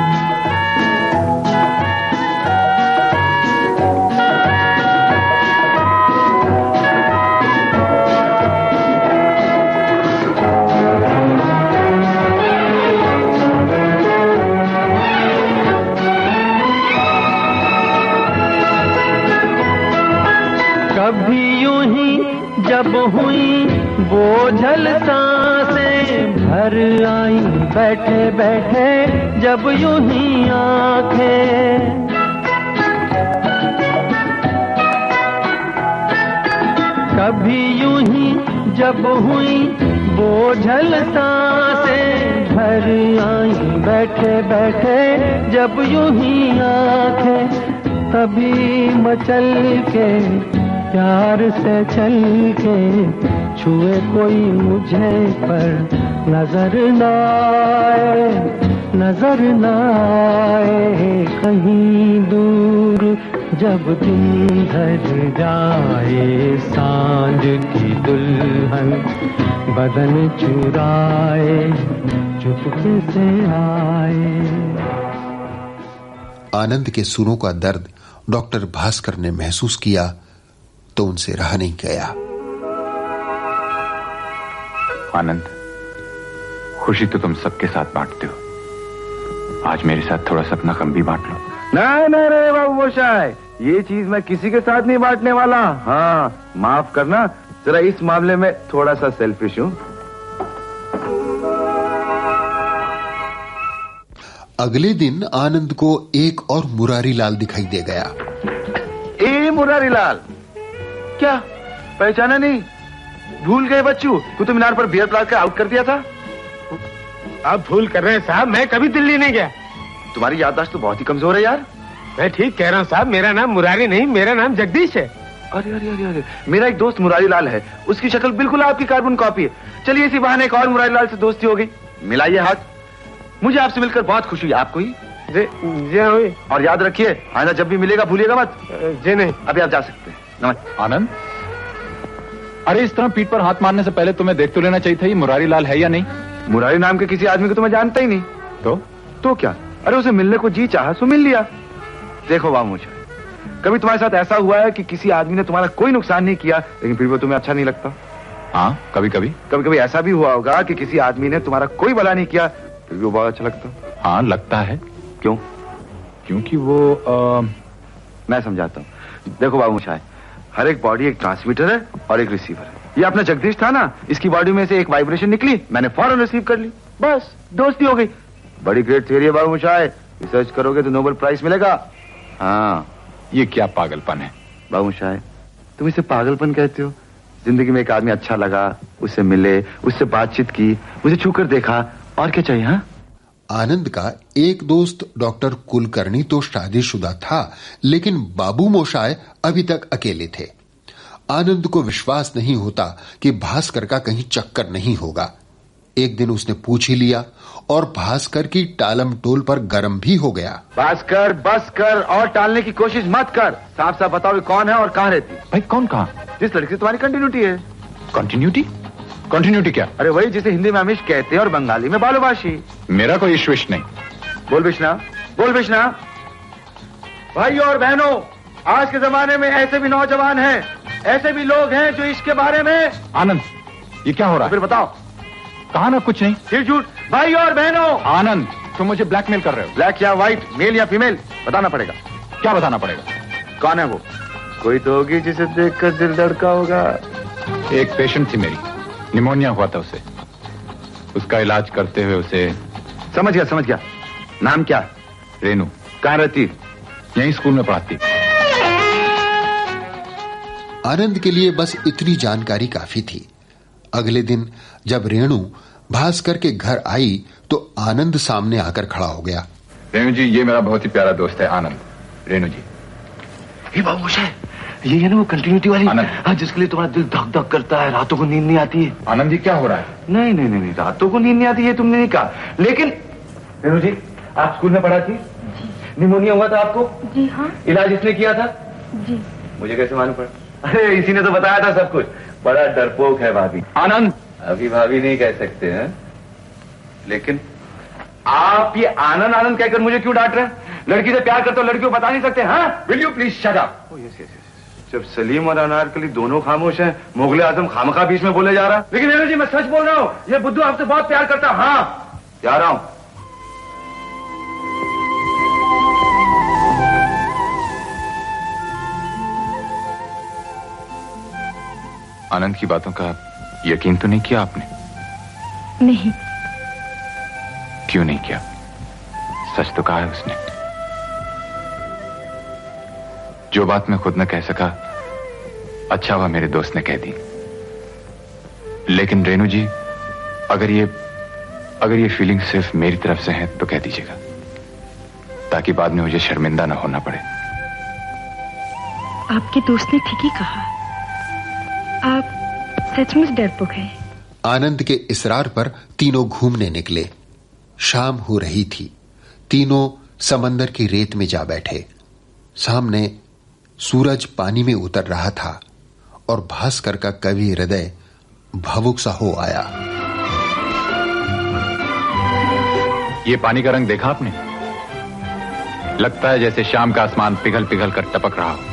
जब हुई बोझल साँसें भर आई बैठे बैठे, जब यू ही आँखें। कभी यूँ ही जब हुई बोझल साँसें भर आई बैठे बैठे, जब यूँ ही आँखें, तभी मचल के प्यार से चल के छुए कोई मुझे पर नज़र न आए, नज़र न आए कहीं दूर जब दिन ढल जाए साँझ की दुल्हन बदन चुराए, चुपके से आए। आनंद के सुरों का दर्द डॉक्टर भास्कर ने महसूस किया। तो उनसे रहा नहीं गया। आनंद खुशी तो तुम सबके साथ बांटते हो। आज मेरे साथ थोड़ा सा अपना गम भी बांट लो। नहीं नहीं रे बाबू मोशाय ये चीज़ मैं किसी के साथ नहीं बांटने वाला। हाँ माफ़ करना जरा इस मामले में थोड़ा सा सेल्फिश हूँ। अगले दिन आनंद को एक और मुरारी लाल दिखाई दे गया। ए मुरारी लाल क्या? पहचाना नहीं? भूल गए बच्चू। कुतुब मीनार पर बियर प्लाट का आउट कर दिया था। आप भूल कर रहे हैं साहब मैं कभी दिल्ली नहीं गया। तुम्हारी याददाश्त तो बहुत ही कमज़ोर है यार। मैं ठीक कह रहा हूँ साहब मेरा नाम मुरारी नहीं मेरा नाम जगदीश है। अरे अरे अरे अरे मेरा एक दोस्त मुरारी लाल है। उसकी शक्ल बिल्कुल आपकी कार्बन कॉपी है। चलिए इसी बहाने एक और मुरारी लाल से दोस्ती हो गई। मिलाइए हाथ। मुझे आपसे मिलकर बहुत खुशी हुई। आपको ही जी जी और याद रखिए आना जब भी मिलेगा भूलिएगा मत। जी नहीं। अभी आप जा सकते हैं। नमस्ते आनंद? अरे इस तरह पीठ पर हाथ मारने से पहले तुम्हें देख तो लेना चाहिए था ये मुरारी लाल है या नहीं। मुरारी नाम के किसी आदमी को तुम्हें मैं जानता ही नहीं। तो? तो क्या? अरे उसे मिलने को जी चाहा सो मिल लिया। देखो वाह मुझे। कभी तुम्हारे साथ ऐसा हुआ है कि किसी आदमी ने तुम्हारा कोई नुकसान नहीं किया लेकिन फिर वो तुम्हें अच्छा नहीं लगता? हाँ कभी कभी कभी कभी ऐसा भी हुआ होगा कि किसी आदमी ने तुम्हारा कोई भला नहीं किया फिर भी वो बहुत अच्छा लगता। हाँ लगता है। क्यों? क्योंकि वो आ... मैं समझाता हूँ। देखो बाबू शाह हर एक बॉडी एक ट्रांसमीटर है और एक रिसीवर है। ये अपना जगदीश था ना, इसकी बॉडी में से एक वाइब्रेशन निकली, मैंने फ़ौरन रिसीव कर ली। बस, दोस्ती हो गई। बड़ी ग्रेट थियरी है बाबू शाह रिसर्च करोगे तो नोबेल प्राइज मिलेगा। हाँ ये क्या पागलपन है। बाबू शाह तुम इसे पागलपन कहते हो? ज़िंदगी में एक आदमी अच्छा लगा उससे मिले, उससे बातचीत की मुझे छूकर देखा, और क्या चाहिए हाँ? आनंद का एक दोस्त डॉक्टर कुलकर्णी तो शादीशुदा था लेकिन बाबू मोशाय अभी तक अकेले थे। आनंद को विश्वास नहीं होता कि भास्कर का कहीं चक्कर नहीं होगा। एक दिन उसने पूछ ही लिया और भास्कर की टालम टोल पर गर्म भी हो गया। भास्कर बस कर और टालने की कोशिश मत कर। साफ़ साफ़ बताओ कौन है और कहाँ रहती भाई कौन कहा? जिस लड़की से तुम्हारी कंटिन्यूटी है। कंटिन्यूटी कंटिन्यूटी क्या? अरे वही जिसे हिंदी में अमिश कहते हैं और बंगाली में बालुबाशी मेरा कोई इश्विश नहीं। बोल बिश्ना बोल बिश्ना भाई और बहनों आज के जमाने में ऐसे भी नौजवान हैं ऐसे भी लोग हैं जो इसके बारे में आनंद ये क्या हो रहा है? फिर बताओ। कहा ना कुछ नहीं। फिर झूठ। भाई और बहनों। आनंद तुम मुझे ब्लैकमेल कर रहे हो। ब्लैक या व्हाइट मेल या फीमेल बताना पड़ेगा। क्या बताना पड़ेगा? कौन है वो? कोई तो होगी जिसे देखकर दिल धड़का होगा। एक पेशेंट थी मेरी। निमोनिया हुआ था उसे। उसका इलाज करते हुए उसे समझ गया समझ गया। नाम क्या? रेनू कहाँ रहती? यहीं स्कूल में पढ़ाती। आनंद के लिए बस इतनी जानकारी काफ़ी थी। अगले दिन जब रेणु भास्कर के घर आई तो आनंद सामने आकर खड़ा हो गया। रेणु जी ये मेरा बहुत ही प्यारा दोस्त है आनंद। रेणु जी। ये बाबू है। ये है ना वो कंटिन्यूटी वाली? आनंद। हाँ जिसके लिए तुम्हारा दिल धक धक करता है रातों को नींद नहीं आती है। आनंद जी क्या हो रहा है? नहीं नहीं नहीं, नहीं रातों को नींद नहीं आती है तुमने नहीं कहा। लेकिन रेणु जी आप स्कूल में पढ़ा थी निमोनिया हुआ था आपको? जी हाँ। इलाज इसने किया था? जी। मुझे कैसे मालूम पड़ा? अरे इसी ने तो बताया था सब कुछ। बड़ा डरपोक है भाभी। आनंद! अभी भाभी नहीं कह सकते हैं? लेकिन आप ये आनंद आनंद कहकर मुझे क्यों डांट रहे हैं? लड़की से प्यार करते हो लड़की को बता नहीं सकते हाँ? Will you please shut up जब सलीम और अनारकली दोनों खामोश हैं मुगले आज़म खामखा बीच में बोले जा रहा। है लेकिन नेहरू जी मैं सच बोल रहा हूँ ये बुद्धू आपसे बहुत प्यार करता हाँ। जा रहा हूँ। आनंद की बातों का यकीन तो नहीं किया आपने? नहीं। क्यों नहीं किया? सच तो कहा है उसने। जो बात मैं खुद न कह सका अच्छा हुआ मेरे दोस्त ने कह दी। लेकिन रेणु जी अगर ये अगर ये फीलिंग सिर्फ़ मेरी तरफ़ से है तो कह दीजिएगा ताकि बाद में मुझे शर्मिंदा ना होना पड़े। आपके दोस्त ने ठीक ही कहा। आप सचमुच डरपोक हैं। आनंद के इसरार पर तीनों घूमने निकले। शाम हो रही थी। तीनों समंदर की रेत में जा बैठे। सामने सूरज पानी में उतर रहा था और भास्कर का कवि हृदय भावुक सा हो आया। ये पानी का रंग देखा आपने? लगता है जैसे शाम का आसमान पिघल पिघल कर टपक रहा हो।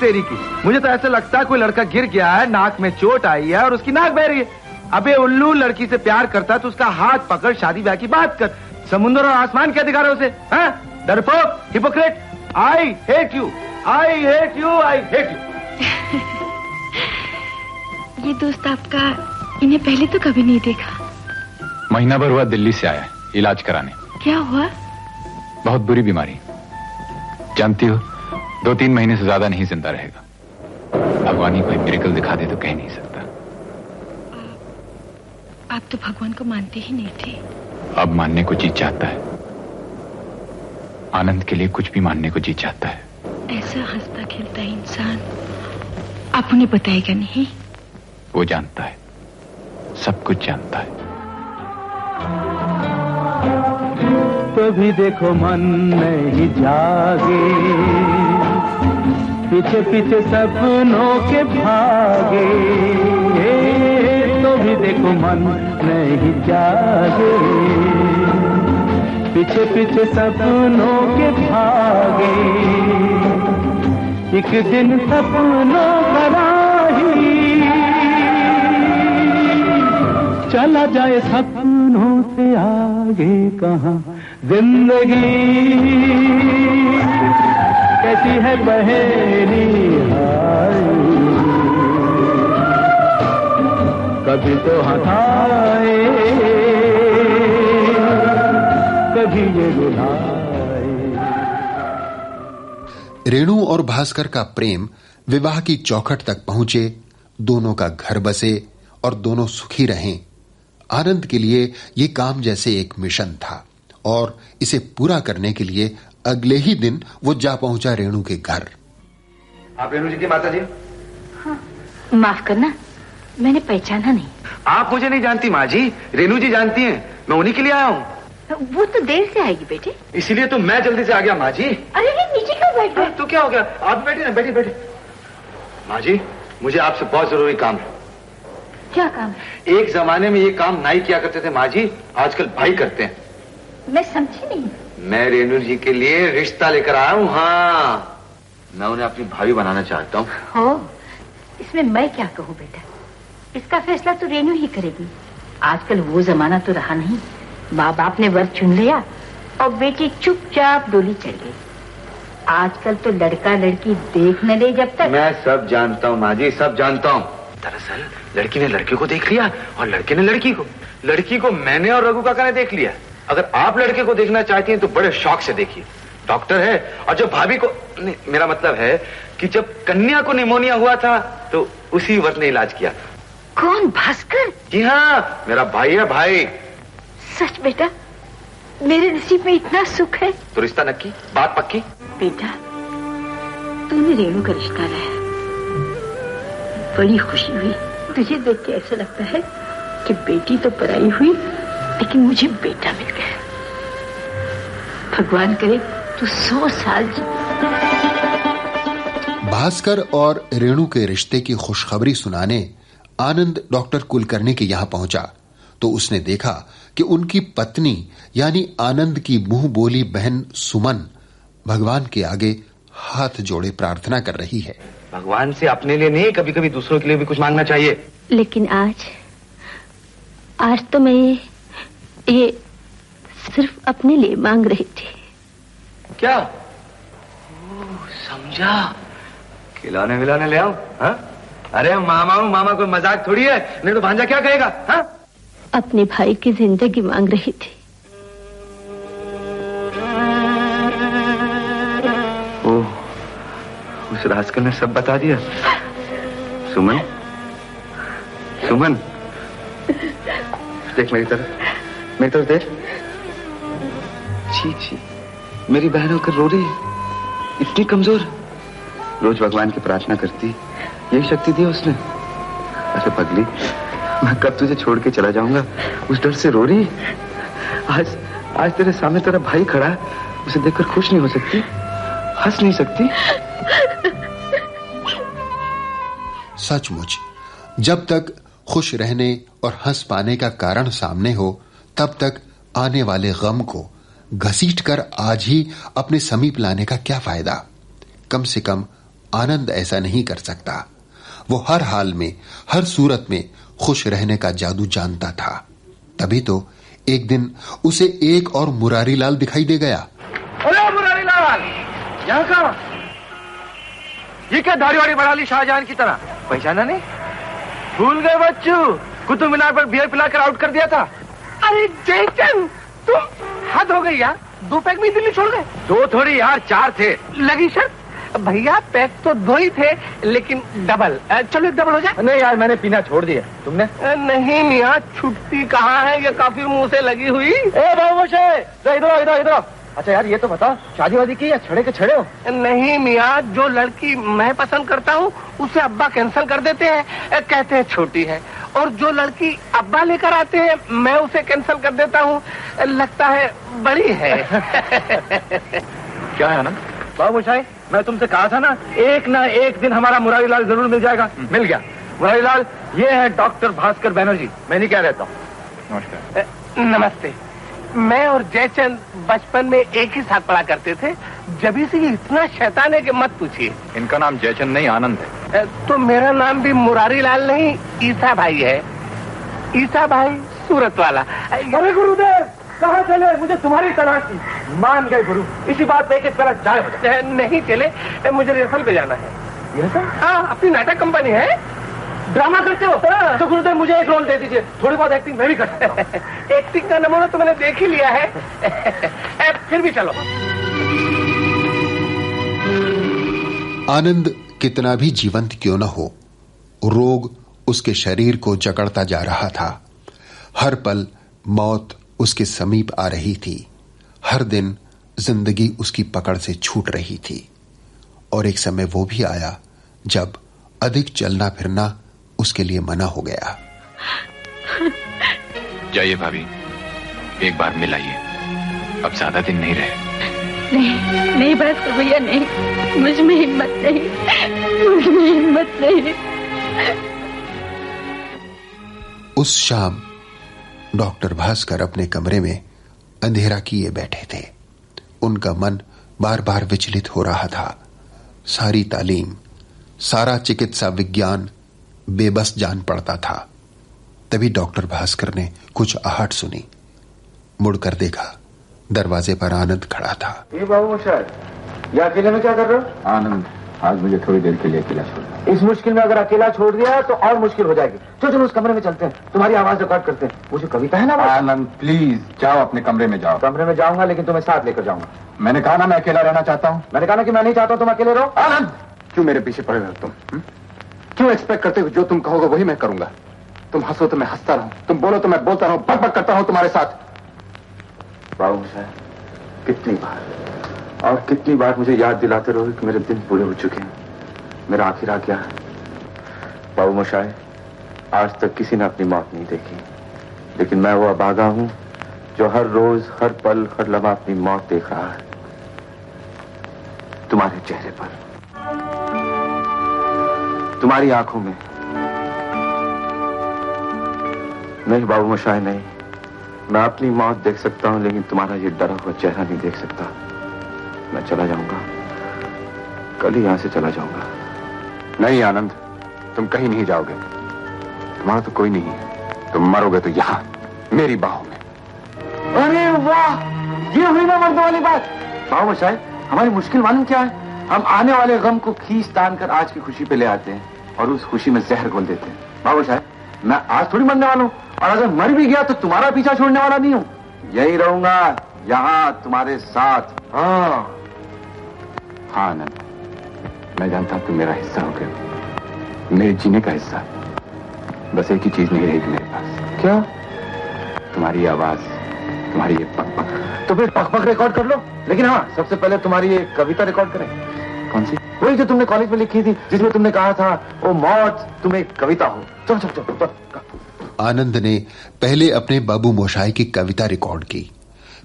तेरी की मुझे तो ऐसा लगता है कोई लड़का गिर गया है नाक में चोट आई है और उसकी नाक बह रही है। अबे उल्लू लड़की से प्यार करता है तो उसका हाथ पकड़ शादी ब्याह की बात कर। समुद्र और आसमान क्या दिखा रहे उसे डरपोक hypocrite I hate you. I hate you I hate you ये दोस्त आपका इन्हें पहले तो कभी नहीं देखा। महीना भर हुआ दिल्ली से आया इलाज कराने। क्या हुआ? बहुत बुरी बीमारी। जानती हो दो तीन महीने से ज़्यादा नहीं ज़िंदा रहेगा। भगवान ही कोई मेरिकल दिखा दे तो कह नहीं सकता। आप तो भगवान को मानते ही नहीं थे। अब मानने को जी चाहता है। आनंद के लिए कुछ भी मानने को जी चाहता है। ऐसा हंसता खेलता इंसान आप उन्हें बताएगा नहीं? वो जानता है। सब कुछ जानता है। कभी देखो मन नहीं जागे। पीछे पीछे सपनों के भागे। तो भी देखो मन नहीं जागे। पीछे पीछे सपनों के भागे। एक दिन सपनों का राही चला जाए सपनों से आगे कहा ज़िंदगी। कैसी है बहेरी कभी तो हंसाए, कभी ये रुलाए। रेणु और भास्कर का प्रेम विवाह की चौखट तक पहुँचे दोनों का घर बसे और दोनों सुखी रहें। आनंद के लिए यह काम जैसे एक मिशन था और इसे पूरा करने के लिए अगले ही दिन वो जा पहुँचा रेणु के घर। आप रेणु जी की माता जी हाँ, माफ़ करना मैंने पहचाना नहीं। आप मुझे नहीं जानती माँ जी रेणु जी जानती हैं मैं उन्हीं के लिए आया हूँ। वो तो देर से आएगी बेटे। इसीलिए तो मैं जल्दी से आ गया माँ जी। अरे ये नीचे क्यों बैठ गए? तो क्या हो गया? आप बैठे ना बैठे बैठे। माँ जी मुझे आपसे बहुत ज़रूरी काम है। क्या काम है? एक जमाने में ये काम नाई किया करते थे माँ जी आजकल भाई करते हैं। मैं समझी नहीं। मैं रेणु जी के लिए रिश्ता लेकर आया हूँ हाँ। मैं उन्हें अपनी भाभी बनाना चाहता हूँ इसमें मैं क्या कहूँ बेटा? इसका फैसला तो रेणु ही करेगी। आजकल वो जमाना तो रहा नहीं। माँ बाप ने वर चुन लिया और बेटी चुपचाप डोली चल गई। आजकल तो लड़का लड़की देख न ले जब तक। मैं सब जानता हूँ माँ जी सब जानता हूँ। दरअसल लड़की ने लड़के को देख लिया और लड़के ने लड़की को। लड़की को मैंने और रघु काका ने देख लिया। अगर आप लड़के को देखना चाहती हैं तो बड़े शौक से देखिए। डॉक्टर है और जब भाभी को नहीं, मेरा मतलब है कि जब कन्या को निमोनिया हुआ था तो उसी वक्त ने इलाज किया। कौन भास्कर? जी हाँ मेरा भाई है भाई। सच बेटा? मेरे नसीब में इतना सुख है। तो रिश्ता नक्की? बात पक्की? बेटा तूने रेणु का रिश्ता लाया। बड़ी खुशी हुई। तुझे देख के ऐसा लगता है कि बेटी तो पराई हुई लेकिन मुझे बेटा मिल गया। भगवान करे तू सौ साल जी। भास्कर और रेणु के रिश्ते की खुशखबरी सुनाने आनंद डॉक्टर कुलकर्णी के यहाँ पहुँचा। तो उसने देखा कि उनकी पत्नी यानी आनंद की मुँह बोली बहन सुमन भगवान के आगे हाथ जोड़े प्रार्थना कर रही है। भगवान से अपने लिए नहीं कभी कभी दूसरों के लिए भी कुछ मांगना चाहिए। लेकिन आज आज तो मैं ये, ये सिर्फ़ अपने लिए मांग रही थी। क्या? ओ, समझा। खिलौने विलौने ले आओ हाँ? अरे मामा हूँ मामा कोई मज़ाक थोड़ी है? नहीं तो भांजा क्या कहेगा हाँ? अपने भाई की ज़िंदगी मांग रही थी। ओ, उस रास्कल ने सब बता दिया। सुमन? सुमन? देख मेरी तरफ़ मेरी तरफ़ देख। छी छी मेरी बहन होकर रो रही है। इतनी कमज़ोर। रोज भगवान की प्रार्थना करती यही शक्ति दी उसने। अरे पगली। मैं कब तुझे छोड़ के चला जाऊँगा? उस डर से रो रही आज आज तेरे सामने तेरा भाई खड़ा है। उसे देखकर खुश नहीं हो सकती? हंस नहीं सकती? सचमुच, जब तक खुश रहने और हंस पाने का कारण सामने हो, तब तक आने वाले गम को घसीट कर आज ही अपने समीप लाने का क्या फ़ायदा? कम से कम आनंद ऐसा नहीं कर सकता। वो हर हाल में, हर सूरत में खुश रहने का जादू जानता था। तभी तो एक दिन उसे एक और मुरारी लाल दिखाई दे गया। मुरारी लाल, यहाँ कहा? ये क्या दाढ़ी वाड़ी बढ़ा ली शाहजहान की तरह? पहचाना नहीं? भूल गए बच्चू, कुतुब मीनार पर बियर पिलाकर आउट कर दिया था। अरे जयचंद, तुम हद हो गई यार। दो पैक भी दिल्ली छोड़ गए। दो थोड़ी यार, चार थे। लगी शर्त? भैया पैक तो दो ही थे लेकिन डबल चलो एक डबल हो जाए। नहीं यार मैंने पीना छोड़ दिया। तुमने? नहीं मियाँ छुट्टी कहाँ है? ये काफ़ी मुँह से लगी हुई। ए इधर इधर इधर अच्छा यार ये तो बता शादी वादी की या छड़े के छड़े हो? नहीं मियाँ जो लड़की मैं पसंद करता हूँ उसे अब्बा कैंसिल कर देते हैं। कहते हैं छोटी है। और जो लड़की अब्बा लेकर आते हैं मैं उसे कैंसिल कर देता हूँ। लगता है बड़ी है। (laughs) क्या है ना बाबू शाही मैं तुमसे कहा था ना एक ना एक दिन हमारा मुरारी लाल ज़रूर मिल जाएगा। मिल गया। मुरारी लाल ये है डॉक्टर भास्कर बैनर्जी। मैं नहीं कह रहता हूँ। नमस्कार। नमस्ते। मैं और जयचंद बचपन में एक ही साथ पढ़ा करते थे। जब से ये इतना शैतान है कि मत पूछिए। इनका नाम जयचंद नहीं आनंद है। तो मेरा नाम भी मुरारी लाल नहीं ईसा भाई है। ईसा भाई सूरत वाला अरे गुरुदेव! कहाँ चले? मुझे तुम्हारी तलाश थी मान गए गुरु। इसी बात पे एक तरह जाए नहीं चले। मुझे रिहर्सल पे जाना है। रिहर्सल? हाँ अपनी नाटक कंपनी है? ड्रामा करते हो? तो गुरुदेव मुझे एक रोल दे दीजिए। थोड़ी बहुत एक्टिंग मैं भी करता हूँ। (laughs) एक्टिंग का नमूना तो मैंने देख ही लिया है। (laughs) फिर भी चलो। आनंद कितना भी जीवंत क्यों न हो रोग उसके शरीर को जकड़ता जा रहा था। हर पल मौत उसके समीप आ रही थी। हर दिन ज़िंदगी उसकी पकड़ से छूट रही थी। और एक समय वो भी आया जब अधिक चलना फिरना उसके लिए मना हो गया। जाइए भाभी एक बार मिलाइए अब ज़्यादा दिन नहीं रहे। नहीं नहीं बस भैया नहीं। मुझमें हिम्मत नहीं। मुझमें हिम्मत नहीं। उस शाम डॉक्टर भास्कर अपने कमरे में अंधेरा किए बैठे थे। उनका मन बार बार विचलित हो रहा था। सारी तालीम सारा चिकित्सा विज्ञान बेबस जान पड़ता था। तभी डॉक्टर भास्कर ने कुछ आहट सुनी। मुड़कर देखा दरवाजे पर आनंद खड़ा था। ये बाबू शायद ये अकेले में क्या कर रहे हो? आनंद आज मुझे थोड़ी देर के लिए अकेला छोड़ इस मुश्किल में अगर अकेला छोड़ दिया तो और मुश्किल हो जाएगी। चलो चलो उस कमरे में चलते हैं तुम्हारी आवाज़ रिकॉर्ड करते हैं। वो जो कविता है ना आनंद प्लीज़ जाओ अपने कमरे में जाओ। कमरे में जाऊँगा लेकिन तुम्हें साथ लेकर जाऊँगा। मैंने कहा ना मैं अकेला रहना चाहता हूँ। मैंने कहा ना कि मैं नहीं चाहता तुम अकेले रहो। आनंद क्यों मेरे पीछे पड़े हो? तुम हम्म? क्यों एक्सपेक्ट करते हो जो तुम कहोगे वही मैं करूँगा? तुम हंसो तो मैं हंसता रहूँ। तुम बोलो तो मैं बोलता रहूँ। बक बक करता रहूँ तुम्हारे साथ। बाबू साहब कितनी बार और कितनी बार मुझे याद दिलाते रहो कि मेरे दिन पूरे हो चुके हैं। मेरा आखिर आ गया। बाबू मोशाए आज तक किसी ने अपनी मौत नहीं देखी। लेकिन मैं वो अभागा हूँ, जो हर रोज, हर पल, हर लम्हा अपनी मौत देख रहा है। तुम्हारे चेहरे पर। तुम्हारी आँखों में। नहीं बाबू मोशाए नहीं। मैं अपनी मौत देख सकता हूँ, लेकिन तुम्हारा ये डरा हुआ चेहरा नहीं देख सकता। मैं चला जाऊँगा। कल ही यहाँ से चला जाऊँगा। नहीं, आनंद, तुम कहीं नहीं जाओगे। तुम्हारा तो कोई नहीं है। तुम मरोगे तो यहाँ, मेरी बाहों में। अरे वाह! ये हुई ना मर्दों वाली बात। बाबू मोशाए हमारी मुश्किल मालूम क्या है? हम आने वाले गम को खींच तान कर आज की खुशी पे ले आते हैं और उस खुशी में जहर घोल देते हैं। बाबू साहब मैं आज थोड़ी मरने वाला हूँ और अगर मर भी गया तो तुम्हारा पीछा छोड़ने वाला नहीं हूँ। यही रहूँगा, यहाँ तुम्हारे साथ। हाँ। हाँ आनंद मैं जानता हूँ तुम मेरा हिस्सा हो गया मेरे जीने का हिस्सा। बस एक ही चीज़ नहीं रहेगी मेरे पास। क्या? तुम्हारी आवाज़ तुम्हारी ये पक पक तो फिर पक पक रिकॉर्ड कर लो। लेकिन हाँ सबसे पहले तुम्हारी ये कविता रिकॉर्ड करें। कौन सी? वही जो तुमने कॉलेज में लिखी थी जिसमें तुमने कहा था ओ मौत तुम एक कविता हो। चलो चलो चलो, चलो आनंद ने पहले अपने बाबू मोशाई की कविता रिकॉर्ड की।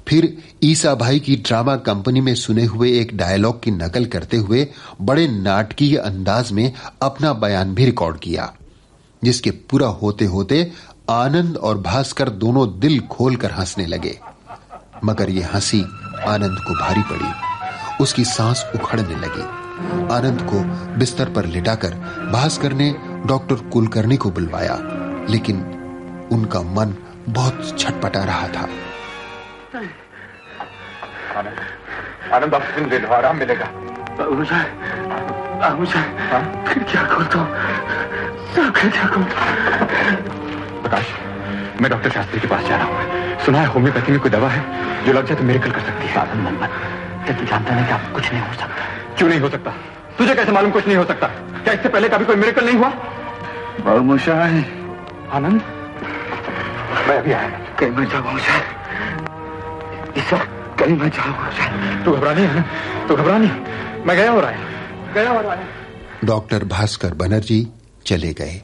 फिर ईसा भाई की ड्रामा कंपनी में सुने हुए एक डायलॉग की नकल करते हुए बड़े नाटकीय अंदाज में अपना बयान भी रिकॉर्ड किया। जिसके पूरा होते होते आनंद और भास्कर दोनों दिल खोलकर हंसने लगे। मगर ये हँसी आनंद को भारी पड़ी। उसकी सांस उखड़ने लगी। आनंद को बिस्तर पर लिटाकर भास्कर ने डॉक्टर कुलकर्णी को बुलवाया लेकिन उनका मन बहुत छटपटा रहा था। आनंद आनंद ऑक्सीजन आराम मिलेगा। मुझे मुझे फिर क्या खोलता सब क्या खोलता प्रकाश मैं डॉक्टर शास्त्री के पास जा रहा हूँ। सुना है होम्योपैथी में कोई दवा है जो लग जाए तो मेरेकल कर सकती है। साधन मनमत तू जानता नहीं कि आप कुछ नहीं हो सकता। क्यों नहीं हो सकता? तुझे कैसे मालूम कुछ नहीं हो सकता? क्या इससे पहले कभी कोई मेरेकल नहीं हुआ? बाबू मोशाह आनंद? मैं अभी आया। कहीं मोशाह इस वक्त कहीं जाओ मोशाह तू घबरा नहीं आनंद। तू घबरा नहीं। मैं गया और आया। गया और आया डॉक्टर भास्कर बनर्जी चले गए।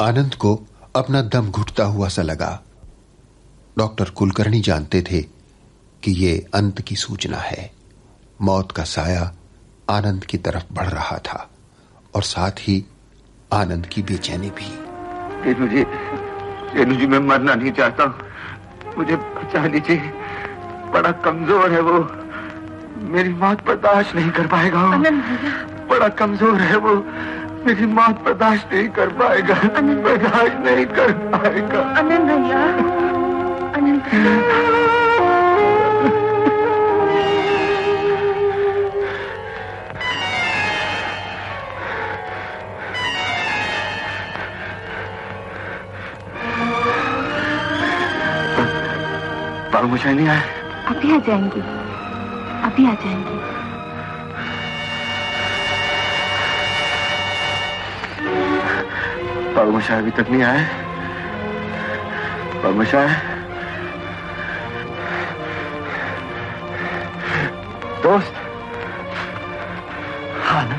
आनंद को अपना दम घुटता हुआ सा लगा। डॉक्टर कुलकर्णी जानते थे कि ये अंत की सूचना है। मौत का साया आनंद की तरफ़ बढ़ रहा था और साथ ही आनंद की बेचैनी भी। रेनू जी रेनू जी मैं मरना नहीं चाहता। मुझे बचा लीजिए। बड़ा कमज़ोर है वो। मेरी मौत बर्दाश्त नहीं कर पाएगा। बड़ा कमज़ोर है वो। मेरी मौत बर्दाश्त नहीं कर पाएगा। बर्दाश्त नहीं कर पाएगा। भैया। मुझे नहीं आए अभी आ जाएँगे। अभी आ जाएँगे। परमशाह अभी तक नहीं आए। बाबू मशाह। दोस्त। हाँ ना?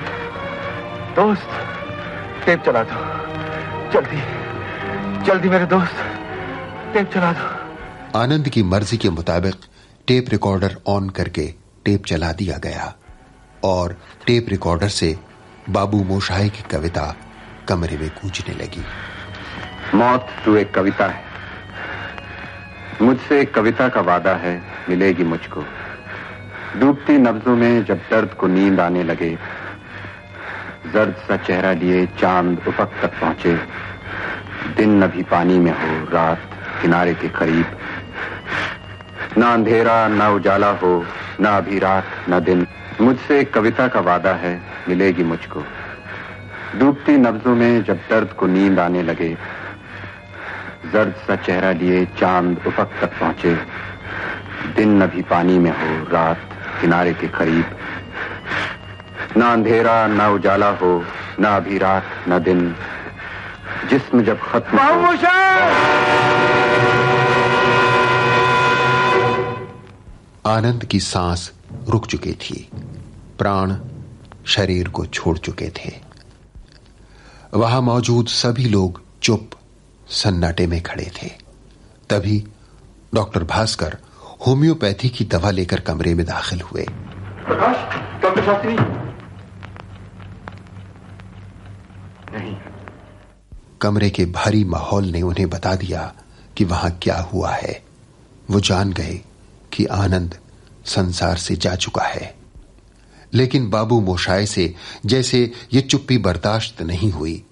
दोस्त। टेप चला दो। जल्दी। जल्दी मेरे दोस्त। टेप चला दो। आनंद की मर्ज़ी के मुताबिक टेप रिकॉर्डर ऑन करके टेप चला दिया गया और टेप रिकॉर्डर से बाबू मोशाही की कविता कमरे में गूंजने लगी। मौत तू एक कविता है। मुझसे एक कविता का वादा है, मिलेगी मुझको। डूबती नब्जों में जब दर्द को नींद आने लगे जर्द सा चेहरा लिए चाँद उफक तक पहुँचे। दिन अभी पानी में हो, रात किनारे के करीब। ना अंधेरा, ना उजाला हो ना अभी रात ना दिन। मुझसे एक कविता का वादा है मिलेगी मुझको। डूबती नब्जों में जब दर्द को नींद आने लगे जर्द सा चेहरा लिए चाँद उफक तक पहुँचे। दिन अभी पानी में हो रात किनारे के करीब। ना अंधेरा ना उजाला हो ना अभी रात ना दिन। जिस्म जब खत्म हो, आनंद की सांस रुक चुकी थी। प्राण शरीर को छोड़ चुके थे। वहाँ मौजूद सभी लोग चुप सन्नाटे में खड़े थे। तभी डॉक्टर भास्कर होम्योपैथी की दवा लेकर कमरे में दाखिल हुए। प्रकाश डॉक्टर शास्त्री नहीं। कमरे के भारी माहौल ने उन्हें बता दिया कि वहाँ क्या हुआ है। वो जान गए कि आनंद संसार से जा चुका है। लेकिन बाबू मोशाए से जैसे ये चुप्पी बर्दाश्त नहीं हुई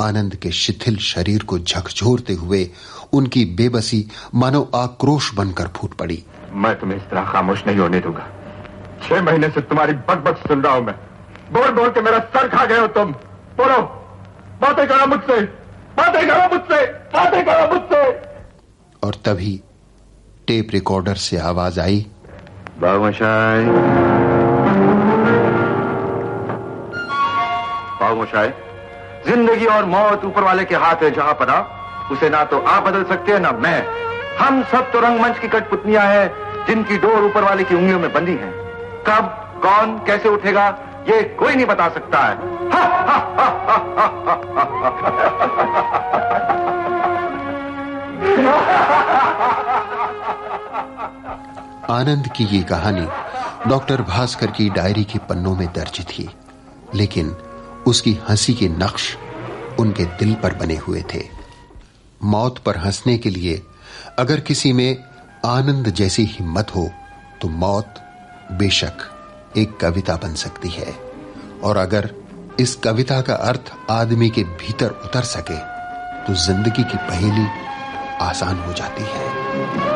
आनंद के शिथिल शरीर को झकझोरते हुए उनकी बेबसी मानो आक्रोश बनकर फूट पड़ी। मैं तुम्हें इस तरह खामोश नहीं होने दूँगा। छह महीने से तुम्हारी बकबक सुन रहा हूँ मैं। बोल बोल के मेरा सर खा गए हो तुम। बोलो बातें करो मुझसे। बातें करो मुझसे। बातें करो मुझसे। और तभी टेप रिकॉर्डर से आवाज़ आई ज़िंदगी और मौत ऊपर वाले के हाथ है जहाँ पना उसे ना तो आप बदल सकते हैं ना मैं हम सब तो रंगमंच की कठपुतलियाँ हैं जिनकी डोर ऊपर वाले की उंगलियों में बंधी है कब कौन कैसे उठेगा ये कोई नहीं बता सकता है आनंद की ये कहानी डॉक्टर भास्कर की डायरी के पन्नों में दर्ज थी, लेकिन उसकी हँसी के नक्श उनके दिल पर बने हुए थे। मौत पर हंसने के लिए अगर किसी में आनंद जैसी हिम्मत हो तो मौत बेशक एक कविता बन सकती है। और अगर इस कविता का अर्थ आदमी के भीतर उतर सके तो ज़िंदगी की पहेली आसान हो जाती है।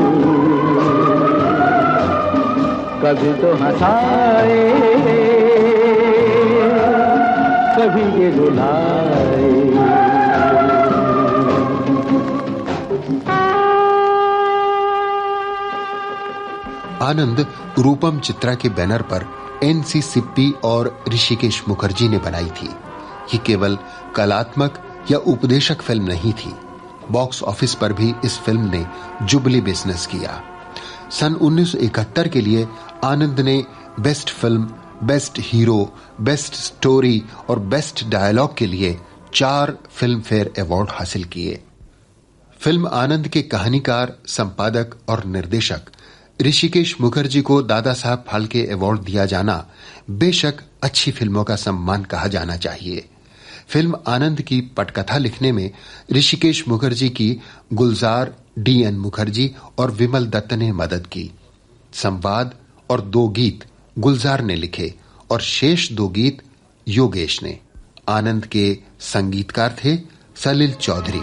कभी तो हंसाए, कभी ये रुलाए। आनंद रूपम चित्रा के बैनर पर एनसी सिप्पी और ऋषिकेश मुखर्जी ने बनाई थी। ये केवल कलात्मक या उपदेशक फ़िल्म नहीं थी। बॉक्स ऑफ़िस पर भी इस फ़िल्म ने जुबली बिज़नेस किया। सन 1971 के लिए आनंद ने best film, best hero, best story और बेस्ट डायलॉग के लिए चार फ़िल्म फेयर अवार्ड हासिल किए। फ़िल्म आनंद के कहानीकार, संपादक और निर्देशक ऋषिकेश मुखर्जी को दादा साहब फाल्के अवार्ड दिया जाना बेशक अच्छी फ़िल्मों का सम्मान कहा जाना चाहिए। फ़िल्म आनंद की पटकथा लिखने में ऋषिकेश मुखर्जी की गुलजार डीएन मुखर्जी और विमल दत्त ने मदद की। संवाद और दो गीत गुलजार ने लिखे और शेष दो गीत योगेश ने। आनंद के संगीतकार थे सलिल चौधरी।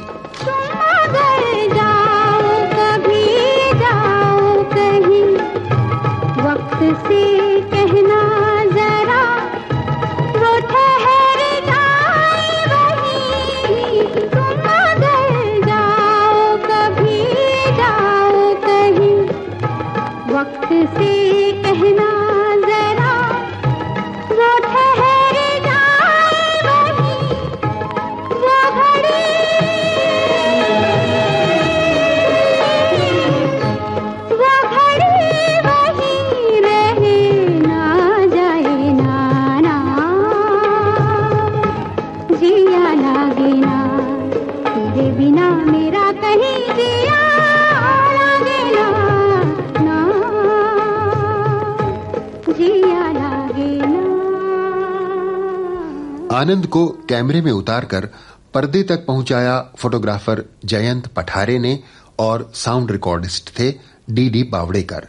आनंद को कैमरे में उतारकर पर्दे तक पहुँचाया फोटोग्राफर जयंत पठारे ने और साउंड रिकॉर्डिस्ट थे डी डी बावड़ेकर।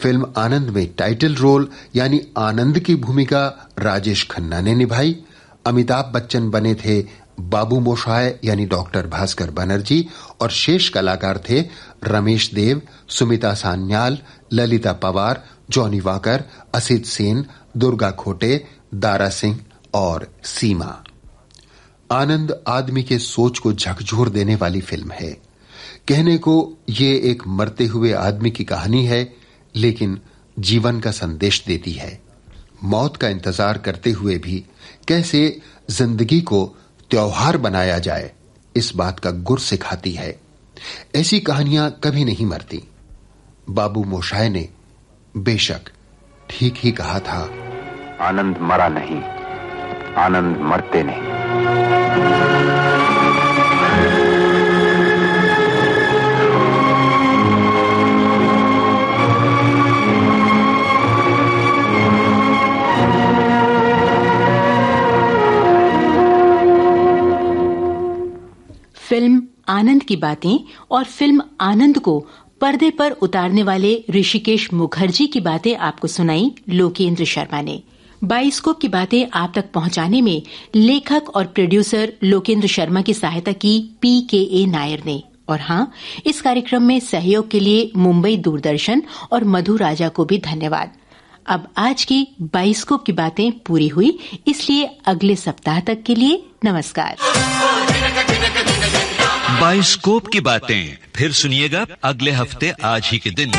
फ़िल्म आनंद में टाइटल रोल यानी आनंद की भूमिका राजेश खन्ना ने निभाई। अमिताभ बच्चन बने थे बाबू मोशाय यानी डॉक्टर भास्कर बनर्जी और शेष कलाकार थे रमेश देव, सुमिता सान्याल, ललिता पवार, जॉनी वाकर, असित सेन, दुर्गा खोटे, दारा सिंह और सीमा। आनंद आदमी के सोच को झकझोर देने वाली फ़िल्म है। कहने को ये एक मरते हुए आदमी की कहानी है, लेकिन जीवन का संदेश देती है। मौत का इंतज़ार करते हुए भी कैसे ज़िंदगी को त्योहार बनाया जाए, इस बात का गुर सिखाती है। ऐसी कहानियाँ कभी नहीं मरती। बाबू मोशाय ने, बेशक, ठीक ही कहा था। आनंद मरा नहीं। आनंद मरते नहीं। फ़िल्म आनंद की बातें और फ़िल्म आनंद को पर्दे पर उतारने वाले ऋषिकेश मुखर्जी की बातें आपको सुनाई लोकेंद्र शर्मा ने। बाइस्कोप की बातें आप तक पहुँचाने में लेखक और प्रोड्यूसर लोकेंद्र शर्मा की सहायता की पी के ए नायर ने। और हाँ इस कार्यक्रम में सहयोग के लिए मुंबई दूरदर्शन और मधु राजा को भी धन्यवाद। अब आज की बाइस्कोप की बातें पूरी हुई, इसलिए अगले सप्ताह तक के लिए नमस्कार। बाइस्कोप की बातें, फिर सुनिएगा अगले हफ़्ते आज ही के दिन।